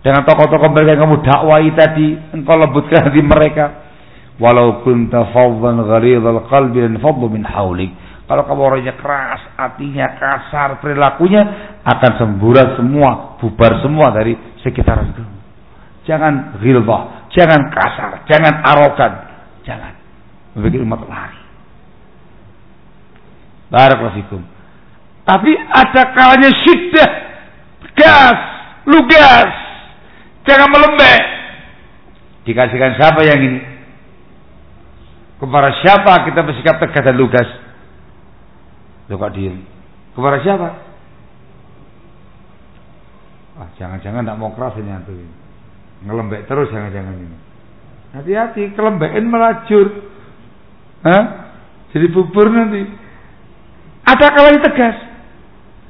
dengan tokoh-tokoh mereka yang kamu dakwai tadi engkau lembutkan hati mereka. Walau kunta faddan ghalidhal qalbi dan faddu min haulik kalau kamu orangnya keras hatinya kasar perilakunya akan semburat semua bubar semua dari sekitaran kamu. Jangan ghilbah jangan kasar jangan arogan jangan membuat umat lari. Barakallahu Tapi ada kalanya syiddah, gas, lugas. Jangan melembek. Dikasihkan siapa yang ini? Kepada siapa kita bersikap tegas dan lugas? Luka diri. Kepada siapa? Ah, jangan-jangan tidak mau keras ini antum Ngelembek terus jangan-jangan ini. Hati-hati, kelembain melajur. Hah? Jadi bubur nanti. Ada kalanya tegas.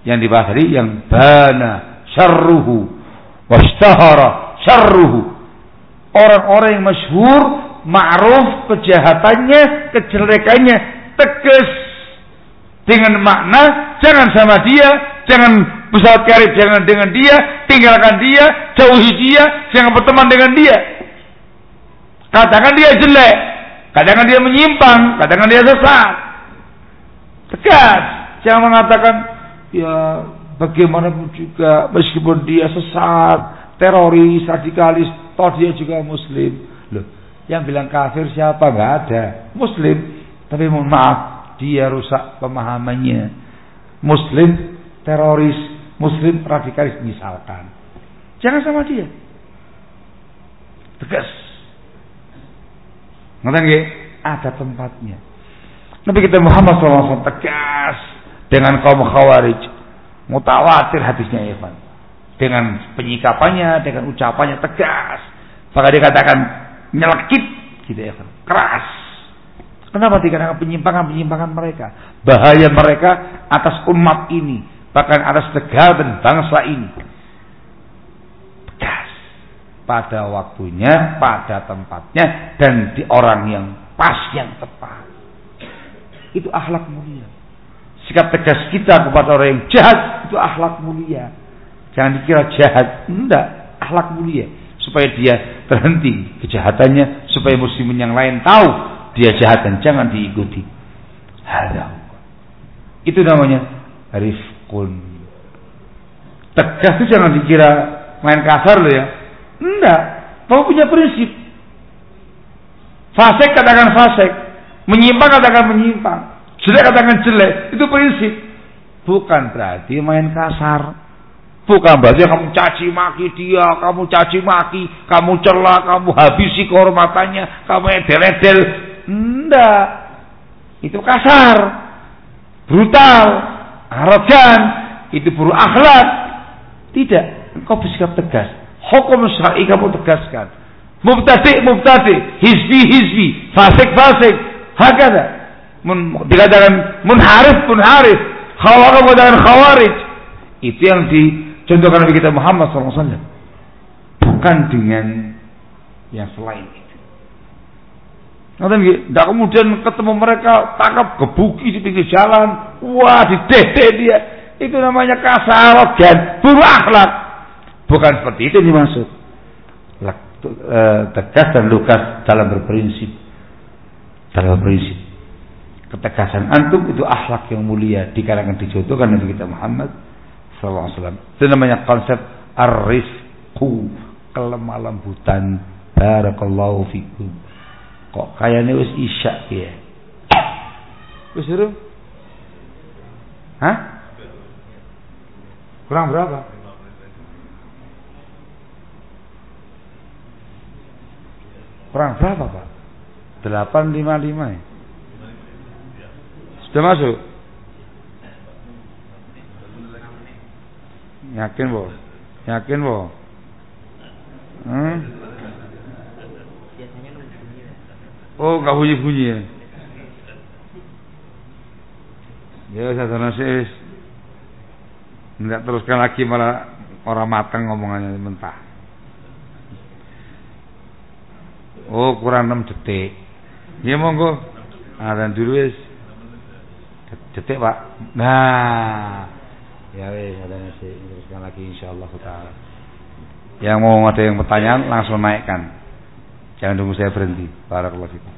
Yang dibahas tadi yang bana syarruhu washtahara syarruhu. Orang-orang yang masyhur, ma'ruf kejahatannya, kejelekannya tegas dengan makna jangan sama dia, jangan pesawat karib jangan dengan dia, tinggalkan dia, jauhi dia, jangan berteman dengan dia. Katakan dia jelek, katakan dia menyimpang, katakan dia sesat. Tegas, jangan mengatakan ya bagaimanapun juga meskipun dia sesat, teroris, radikalis, toh dia juga muslim. Loh, yang bilang kafir siapa? Gak ada. Muslim. Tapi mohon maaf, dia rusak pemahamannya. Muslim, teroris, muslim, radikalis misalkan. Jangan sama dia. Tegas. Ngerti? Ada tempatnya. Nabi kita Muhammad SAW tegas dengan kaum khawarij. Mutawatir hadisnya Ivan. Dengan penyikapannya, dengan ucapannya tegas. Maka dikatakan nyelekit gitu ya Keras. Kenapa dikarenakan penyimpangan-penyimpangan mereka, bahaya mereka atas umat ini, bahkan atas negara dan bangsa ini. Tegas pada waktunya, pada tempatnya, dan di orang yang pas, yang tepat. Itu akhlak mulia. Sikap tegas kita kepada orang yang jahat itu akhlak mulia. Jangan dikira jahat, enggak, akhlak mulia supaya dia terhenti kejahatannya, supaya muslimin yang lain tahu dia jahat dan jangan diikuti. Ada. Itu namanya rifkun. Tegas itu jangan dikira main kasar loh ya. Enggak. Kamu punya prinsip. Fasek katakan fasek. Menyimpang katakan menyimpang. Jelek katakan jelek. Itu prinsip. Bukan berarti main kasar. Bukan berarti kamu caci maki dia, kamu caci maki, kamu celah, kamu habisi kehormatannya, kamu edel-edel. Enggak. Itu kasar. Brutal. Arogan. Itu buruk akhlak. Tidak. Engkau bersikap tegas. Hukum syar'i kamu tegaskan. Mubtadi, mubtadi. Hizbi, hizbi. Fasik, fasik. Hakada. Mun, dikatakan munharif, munharif. Khawarij, dengan khawarij. Itu yang di Contohkan Nabi kita Muhammad SAW. Bukan dengan yang selain itu. Tidak kemudian ketemu mereka tangkap gebuki di pinggir jalan, wah di dede dia, itu namanya kasar, arogan, buruk. Bukan seperti itu yang dimaksud. Eh, tegas dan lukas dalam berprinsip, dalam berprinsip. Ketegasan antum itu akhlak yang mulia dikarenakan dijodohkan Nabi kita Muhammad SAW. Itu namanya konsep arifku kelemah lembutan. Barakallahu fikum. Kok kayaknya wis isya ya? Wis suruh? Hah? Kurang berapa? Kurang berapa Pak? 855 ya? Sudah masuk? Yakin bu? Yakin bu? Hmm? Oh, nggak bunyi-bunyi ya? Ya, saya nasi Tidak teruskan lagi malah orang matang ngomongannya mentah. Oh, kurang 6 detik. Ya monggo. Ada dulu wis. Detik, Pak. Nah, Ya wes ada nasi teruskan lagi insyaallah taala. Yang mau ada yang pertanyaan langsung naikkan. Jangan tunggu saya berhenti. Barakallahu fikum.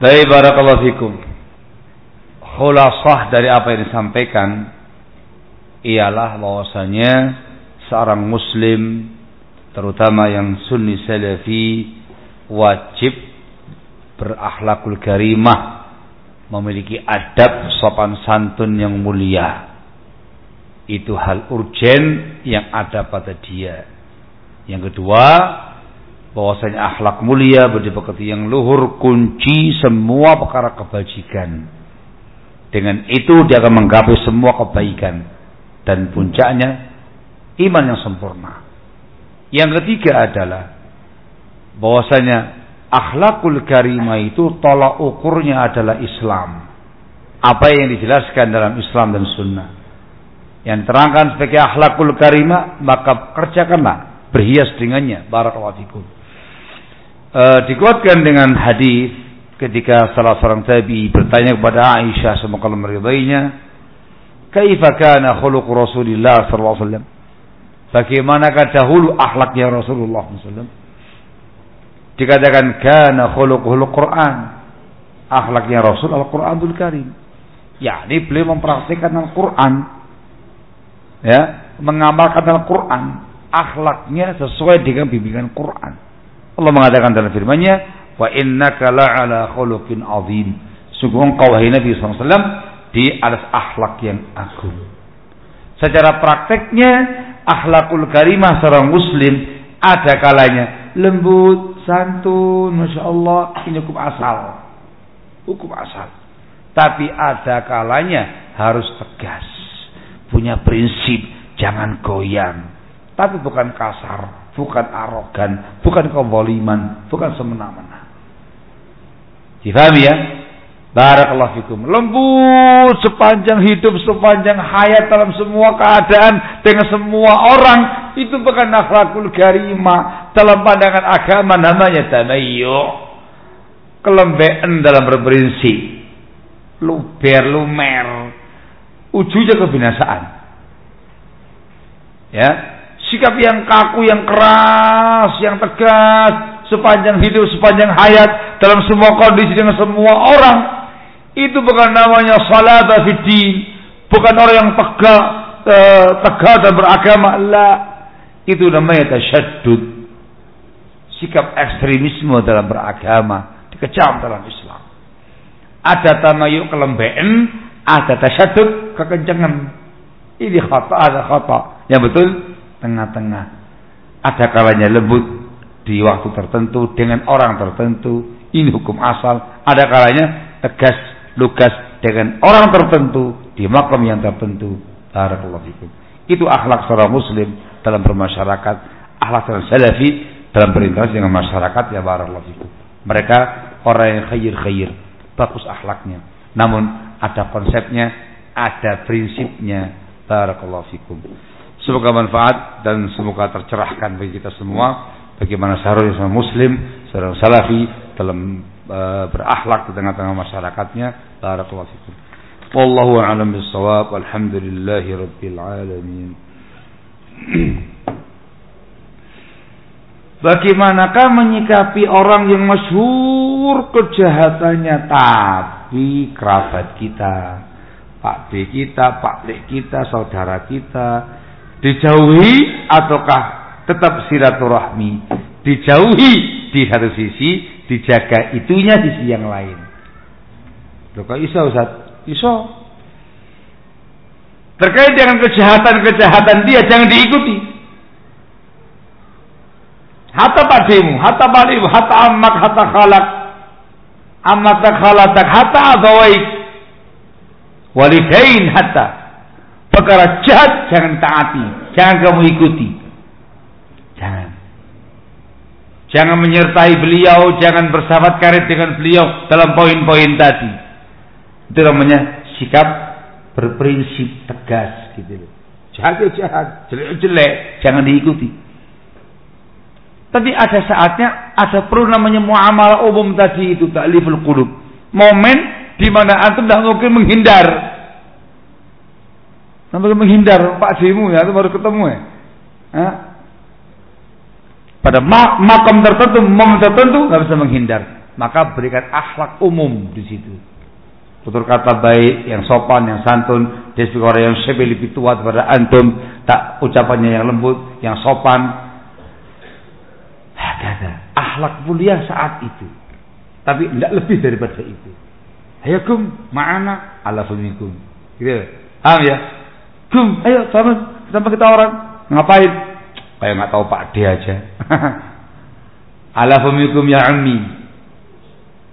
Baik barakallahu fikum. Khulasah dari apa yang disampaikan ialah bahwasanya seorang muslim terutama yang sunni salafi wajib berakhlakul karimah memiliki adab sopan santun yang mulia itu hal urgen yang ada pada dia yang kedua bahwasanya akhlak mulia berdipekati yang luhur kunci semua perkara kebajikan. Dengan itu dia akan menggapai semua kebaikan dan puncaknya iman yang sempurna. Yang ketiga adalah bahwasanya akhlakul karimah itu tolak ukurnya adalah Islam. Apa yang dijelaskan dalam Islam dan Sunnah. Yang terangkan sebagai akhlakul karimah maka kerjakanlah berhias dengannya. Barakallahu fikum uh, dikuatkan dengan hadis ketika salah seorang tabi bertanya kepada Aisyah semoga Allah meridainya, "Kaifa kana khuluq Rasulillah sallallahu alaihi wasallam?" Bagaimanakah dahulu akhlaknya Rasulullah SAW? Dikatakan kana khuluquhul Quran. Akhlaknya Rasul Al-Quranul Karim. yakni beliau mempraktikkan Al-Quran. Ya, mengamalkan Al-Quran. Akhlaknya sesuai dengan bimbingan Quran. Allah mengatakan dalam firman-Nya, "Wa innaka la'ala khuluqin azim." Sungguh engkau wahai Nabi SAW di atas akhlak yang agung. Secara prakteknya akhlakul karimah seorang muslim ada kalanya lembut, santun, masya Allah, ini hukum asal, hukum asal. Tapi ada kalanya harus tegas, punya prinsip, jangan goyang, tapi bukan kasar, bukan arogan, bukan kezaliman, bukan semena-mena. Difahami ya? Barakallahu fikum. Lembut sepanjang hidup, sepanjang hayat dalam semua keadaan dengan semua orang itu bukan akhlakul karimah dalam pandangan agama namanya tamayyu. Kelembean dalam berprinsip. Luber, lumer. Ujungnya kebinasaan. Ya, sikap yang kaku, yang keras, yang tegas sepanjang hidup, sepanjang hayat dalam semua kondisi dengan semua orang itu bukan namanya salat fiddin, bukan orang yang tegak eh, tegak dan beragama Allah. Itu namanya tasyaddud. Sikap ekstremisme dalam beragama dikecam dalam Islam. Ada tamayuk kelembean, ada tasyaddud kekencangan. Ini khata, ada khata. Yang betul tengah-tengah. Ada kalanya lembut di waktu tertentu dengan orang tertentu. Ini hukum asal. Ada kalanya tegas, lugas dengan orang tertentu di makam yang tertentu. Barakallahu fikum. Itu akhlak seorang muslim dalam bermasyarakat, akhlak seorang salafi dalam berinteraksi dengan masyarakat ya barakallahu fikum. Mereka orang yang khair-khair, bagus akhlaknya. Namun ada konsepnya, ada prinsipnya. Barakallahu fikum. Semoga manfaat dan semoga tercerahkan bagi kita semua bagaimana seharusnya seorang muslim, seorang salafi dalam uh, berakhlak di tengah-tengah masyarakatnya. Barakallahu fikum. Wallahu a'lam bissawab. Alhamdulillahi rabbil alamin. *clears throat* Bagaimanakah menyikapi orang yang masyhur kejahatannya tapi kerabat kita, Pak B kita, Pak D kita, saudara kita, dijauhi ataukah tetap silaturahmi. Dijauhi di satu sisi dijaga itunya di sisi yang lain. Loh kok iso Ustaz? Iso. Terkait dengan kejahatan-kejahatan dia jangan diikuti. Hatta padimu hatta padimu hatta amak hatta khalak. Amak khalatak hatta abawaik walidain hatta Perkara jahat jangan taati, jangan kamu ikuti. Jangan. Jangan menyertai beliau, jangan bersahabat karib dengan beliau dalam poin-poin tadi. Itu namanya sikap berprinsip tegas gitu loh. Jahat ya jahat, jelek ya jelek, jangan diikuti. Tapi ada saatnya ada perlu namanya muamalah umum tadi itu takliful qulub. Momen di mana antum tidak mungkin menghindar Sampai menghindar Pak Dimu ya, itu baru ketemu ya. Pada ma makam tertentu, momen tertentu nggak bisa menghindar. Maka berikan akhlak umum di situ. Tutur kata baik, yang sopan, yang santun, dia orang yang lebih tua daripada antum, tak ucapannya yang lembut, yang sopan. Ada akhlak mulia saat itu. Tapi tidak lebih daripada itu. Hayakum ma'ana ala fumikum. Gitu. Paham ya? Gum, ayo sama, sama kita orang. Ngapain? Kayak nggak tahu Pak D aja. *laughs* Ala fumikum ya ammi.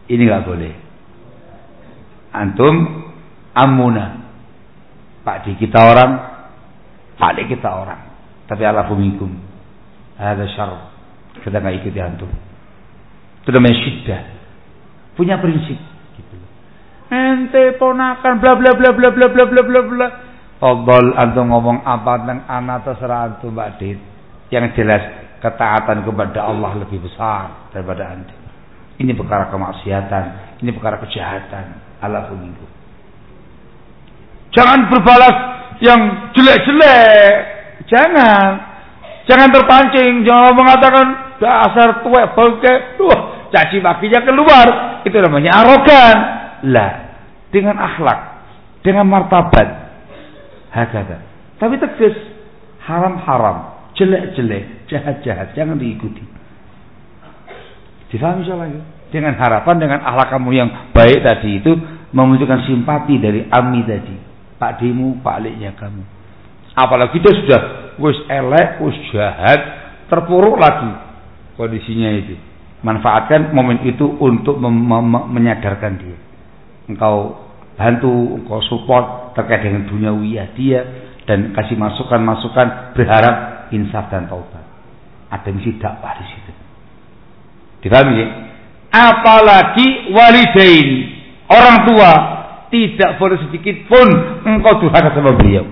Ini nggak boleh. Antum amuna. Pak di kita orang, Pak di kita orang. Tapi ala fumikum. Ada syar. Kita nggak ikuti antum. Itu namanya syiddah. Punya prinsip. Gitu. Ente ponakan bla bla bla bla bla bla bla bla bla. Tobol antum ngomong apa tentang anak terserah antum Mbak Dit. Yang jelas ketaatan kepada Allah lebih besar daripada anda. Ini perkara kemaksiatan, ini perkara kejahatan. Allah minggu. Jangan berbalas yang jelek-jelek. Jangan. Jangan terpancing. Jangan mengatakan dasar tua bangke. Wah, caci makinya keluar. Itu namanya arogan. Lah, dengan akhlak, dengan martabat. Hakata. Tapi tegas haram-haram jelek-jelek, jahat-jahat, jangan diikuti. Difahami soalnya? Dengan harapan dengan akhlak kamu yang baik tadi itu memunculkan simpati dari Ami tadi. Pak Demu, Pak Aliknya kamu. Apalagi dia sudah wis elek, wis jahat, terpuruk lagi kondisinya itu. Manfaatkan momen itu untuk menyadarkan dia. Engkau bantu, engkau support terkait dengan dunia wiyah dia dan kasih masukan-masukan berharap insaf dan taubat. Ada misi dakwah di situ. Dipahami ya? Apalagi walidain, orang tua tidak boleh sedikit pun engkau durhaka sama beliau.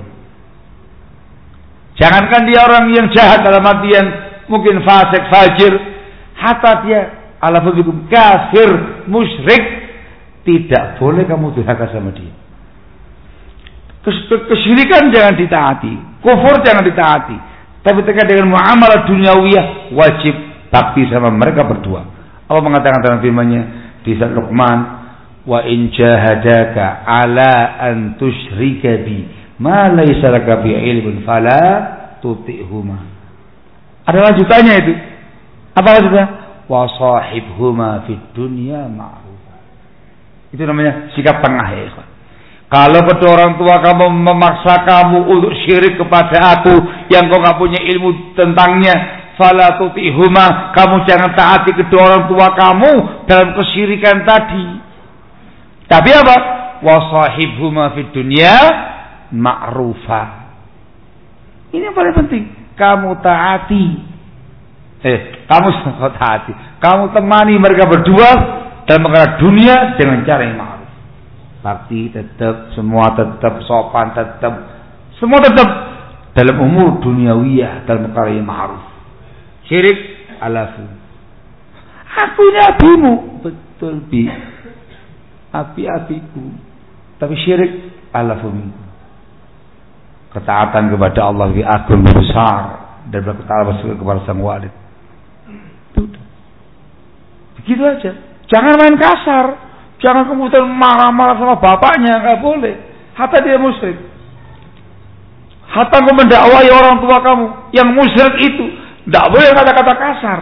Jangankan dia orang yang jahat dalam artian mungkin fasik, fajir, hatta dia ala kafir, musyrik, tidak boleh kamu durhaka sama dia. Kesyirikan jangan ditaati, kufur jangan ditaati, tapi terkait dengan muamalah duniawiyah wajib bakti sama mereka berdua. Allah mengatakan dalam firman-Nya di surat Luqman, "Wa in jahadaka ala an tusyrika bi ma laysa laka bi ilmun fala tuti'huma." Ada lanjutannya itu. Apa lanjutannya? Wa sahibhuma fid dunya ma'ruf. Itu namanya sikap tengah ya, ikhwan. Kalau kedua orang tua kamu memaksa kamu untuk syirik kepada aku yang kau nggak punya ilmu tentangnya, fala tutihuma, kamu jangan taati kedua orang tua kamu dalam kesyirikan tadi. Tapi apa? Wasahibhuma fid dunya ma'rufa. Ini yang paling penting. Kamu taati. Eh, kamu *laughs* taati. Kamu temani mereka berdua dalam perkara dunia dengan cara yang ma'ruf bakti tetap, semua tetap, sopan tetap, semua tetap dalam umur duniawiyah dalam perkara yang ma'ruf. Syirik alafu. Aku ini abimu. Betul bi. Api-apiku. Tapi syirik alafu minku. Ketaatan kepada Allah lebih agung lebih besar daripada ketaatan kepada sang walid. Begitu aja. Jangan main kasar. Jangan kemudian marah-marah sama bapaknya, nggak boleh. Hatta dia musyrik. Hatta kamu mendakwai orang tua kamu yang musyrik itu, tidak boleh kata-kata kasar.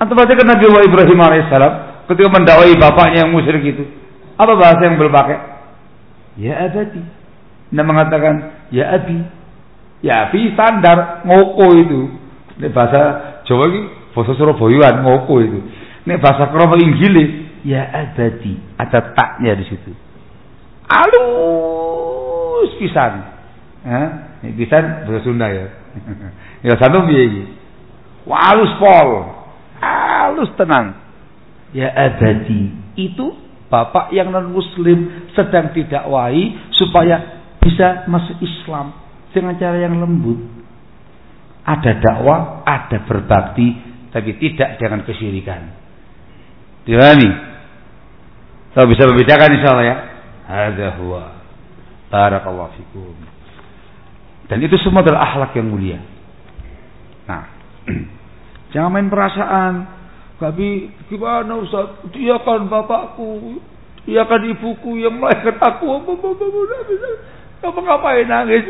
Antum baca Nabi Ibrahim alaihissalam ketika mendakwai bapaknya yang musyrik itu. Apa bahasa yang beliau pakai? Ya abadi. Dia mengatakan ya abi. Ya abi standar ngoko itu. Ini bahasa Jawa ini bahasa Surabaya ngoko itu. Ini bahasa Kromo Inggil ya abadi. ada taknya di situ. Alus pisan. Ha ini pisan bahasa Sunda ya. *laughs* Ya satu piye walus pol. Alus tenang. Ya abadi. Itu bapak yang non muslim sedang tidak wahi supaya bisa masuk Islam dengan cara yang lembut. Ada dakwah ada berbakti tapi tidak dengan kesyirikan Dihami Kau bisa membedakan insya Allah ya. Ada huwa. Barakallahu fikum. Dan itu semua adalah akhlak yang mulia. Nah, jangan main perasaan. Tapi gimana Ustaz? Dia kan bapakku, dia kan ibuku yang melahirkan aku. Apa ngapain nangis?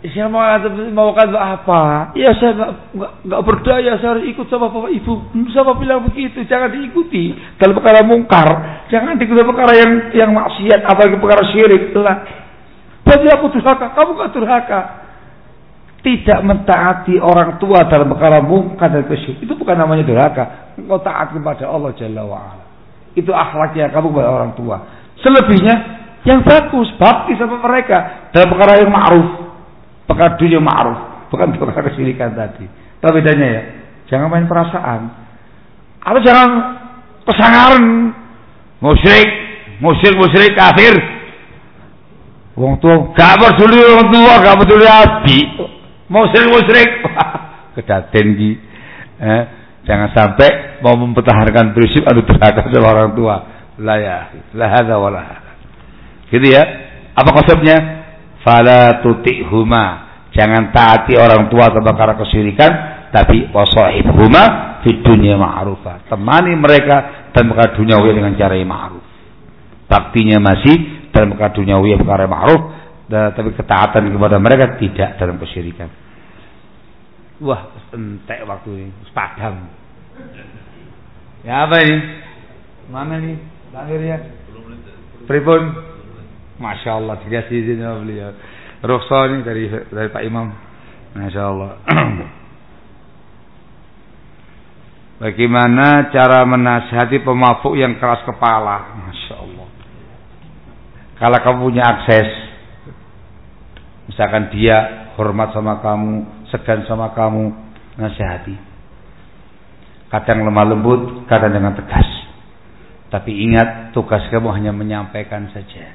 Saya mau mau kata apa? Ya saya nggak nggak berdaya, saya harus ikut sama bapak ibu. Sama bilang begitu, jangan diikuti. Dalam perkara mungkar, jangan diikuti perkara yang yang maksiat, apalagi perkara syirik. Lah. Berarti aku durhaka, kamu gak durhaka. tidak mentaati orang tua dalam perkara mungkar dan kesyuk. Itu bukan namanya durhaka. Engkau taat kepada Allah Jalla wa'ala. Itu akhlaknya kamu kepada orang tua. Selebihnya yang bagus bakti sama mereka. Dalam perkara yang ma'ruf perkara dunia ma'ruf bukan perkara kesyirikan tadi tapi bedanya ya jangan main perasaan atau jangan pesangaran musyrik musyrik musyrik kafir wong tua gak peduli wong tua gak peduli abi musyrik-musyrik. *laughs* Kedaten ki. Eh, jangan sampai mau mempertahankan prinsip atau terhadap sama orang tua. La ya, la Gitu ya. Apa konsepnya? Fala tuti'huma. Jangan taati orang tua atau perkara kesyirikan, tapi wasahibhuma di dunia ma'rufah. Temani mereka dan perkara duniawi dengan cara yang ma'ruf. Baktinya masih dalam perkara duniawi perkara ma'ruf, tapi ketaatan kepada mereka tidak dalam kesyirikan. Wah, entek waktu ini, padam. Ya apa ini? Mana nih lahirnya? Pripun? Masya Allah dikasih izin sama beliau. Ruksa ini dari dari Pak Imam. Masya Allah. Bagaimana cara menasihati pemabuk yang keras kepala? Masya Allah. Kalau kamu punya akses Misalkan dia hormat sama kamu, segan sama kamu, nasihati. Kadang lemah lembut, kadang dengan tegas. Tapi ingat, tugas kamu hanya menyampaikan saja.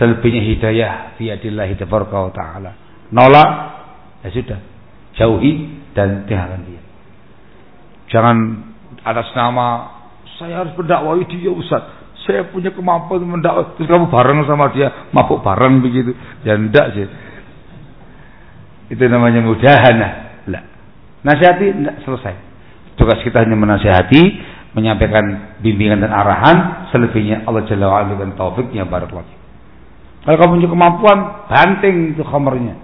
Selebihnya hidayah fiadillahi tabaraka ta'ala. Nolak, ya sudah. Jauhi dan tinggalkan dia. Jangan atas nama saya harus mendakwai dia Ustaz. Saya punya kemampuan mendakwai. Terus kamu bareng sama dia, mabuk bareng begitu. Ya enggak sih. Itu namanya mudahana. Lah. Nasihati tidak selesai. Tugas kita hanya menasihati, menyampaikan bimbingan dan arahan, selebihnya Allah Jalla wa'ala dan taufiknya barakallahu. Kalau kamu punya kemampuan, banting itu khamarnya.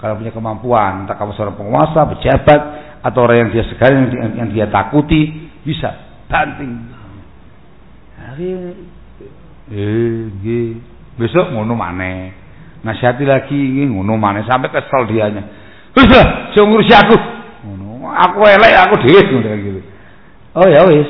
Kalau punya kemampuan, entah kamu seorang penguasa, pejabat, atau orang yang dia segala yang, yang, yang dia takuti, bisa banting. Eh, besok ngono maneh nasihati lagi ngono mana? Sampai kesel dianya. Wis lah sing ngurusi aku. Ngono aku elek aku dhewe ngono gitu. Oh ya wis.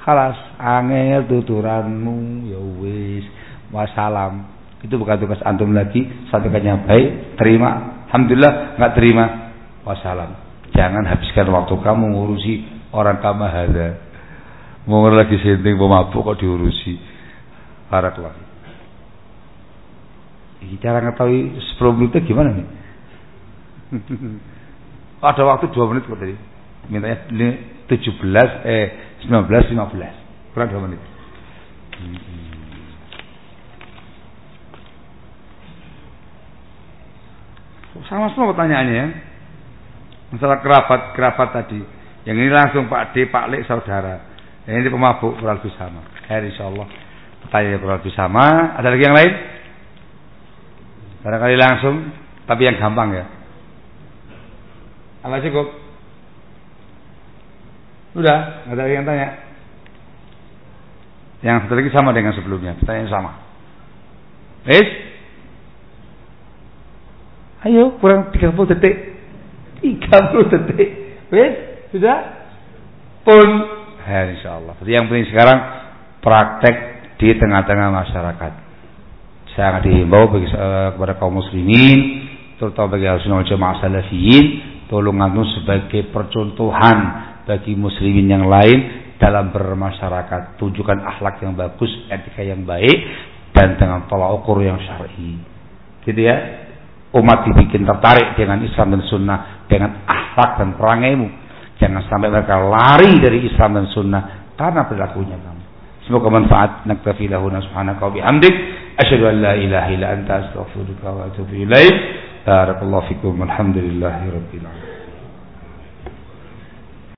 Khalas angel tuturanmu ya wis. Wassalam itu bukan tugas antum lagi sampaikannya baik terima alhamdulillah enggak terima wassalam jangan habiskan waktu kamu ngurusi orang kamahada mau lagi senting pemabuk kok diurusi barakallahu Cara ngetahui 10 menit itu gimana nih? *laughs* Ada waktu 2 menit kok tadi. Mintanya 17 eh 19 15. Kurang 2 menit. Sama semua pertanyaannya ya. Masalah kerabat kerabat tadi. Yang ini langsung Pak D, Pak Lek saudara. Yang ini pemabuk kurang sama. Ya insyaallah. Pertanyaan kurang lebih sama. Ada lagi yang lain? Barangkali langsung, tapi yang gampang ya. Apa cukup? Udah, nggak ada yang tanya. Yang satu lagi sama dengan sebelumnya, pertanyaan sama. Wis? Ayo, kurang 30 detik. 30 detik. Wis? Sudah? Pun. Ya, insya Allah. Jadi yang penting sekarang praktek di tengah-tengah masyarakat sangat dihimbau bagi uh, kepada kaum muslimin terutama bagi al-sunnah jamaah salafiyin tolong antum sebagai percontohan bagi muslimin yang lain dalam bermasyarakat tunjukkan akhlak yang bagus etika yang baik dan dengan tolak ukur yang syar'i gitu ya Umat dibikin tertarik dengan Islam dan Sunnah, dengan akhlak dan perangaimu. Jangan sampai mereka lari dari Islam dan Sunnah karena perilakunya kamu. Semoga manfaat. Naktafi lahuna subhanaka wa bihamdik. Asyadu an la ilaha illa anta astaghfiruka wa atubu ilaih. Barakallahu fikum. Alhamdulillahi rabbil alamin.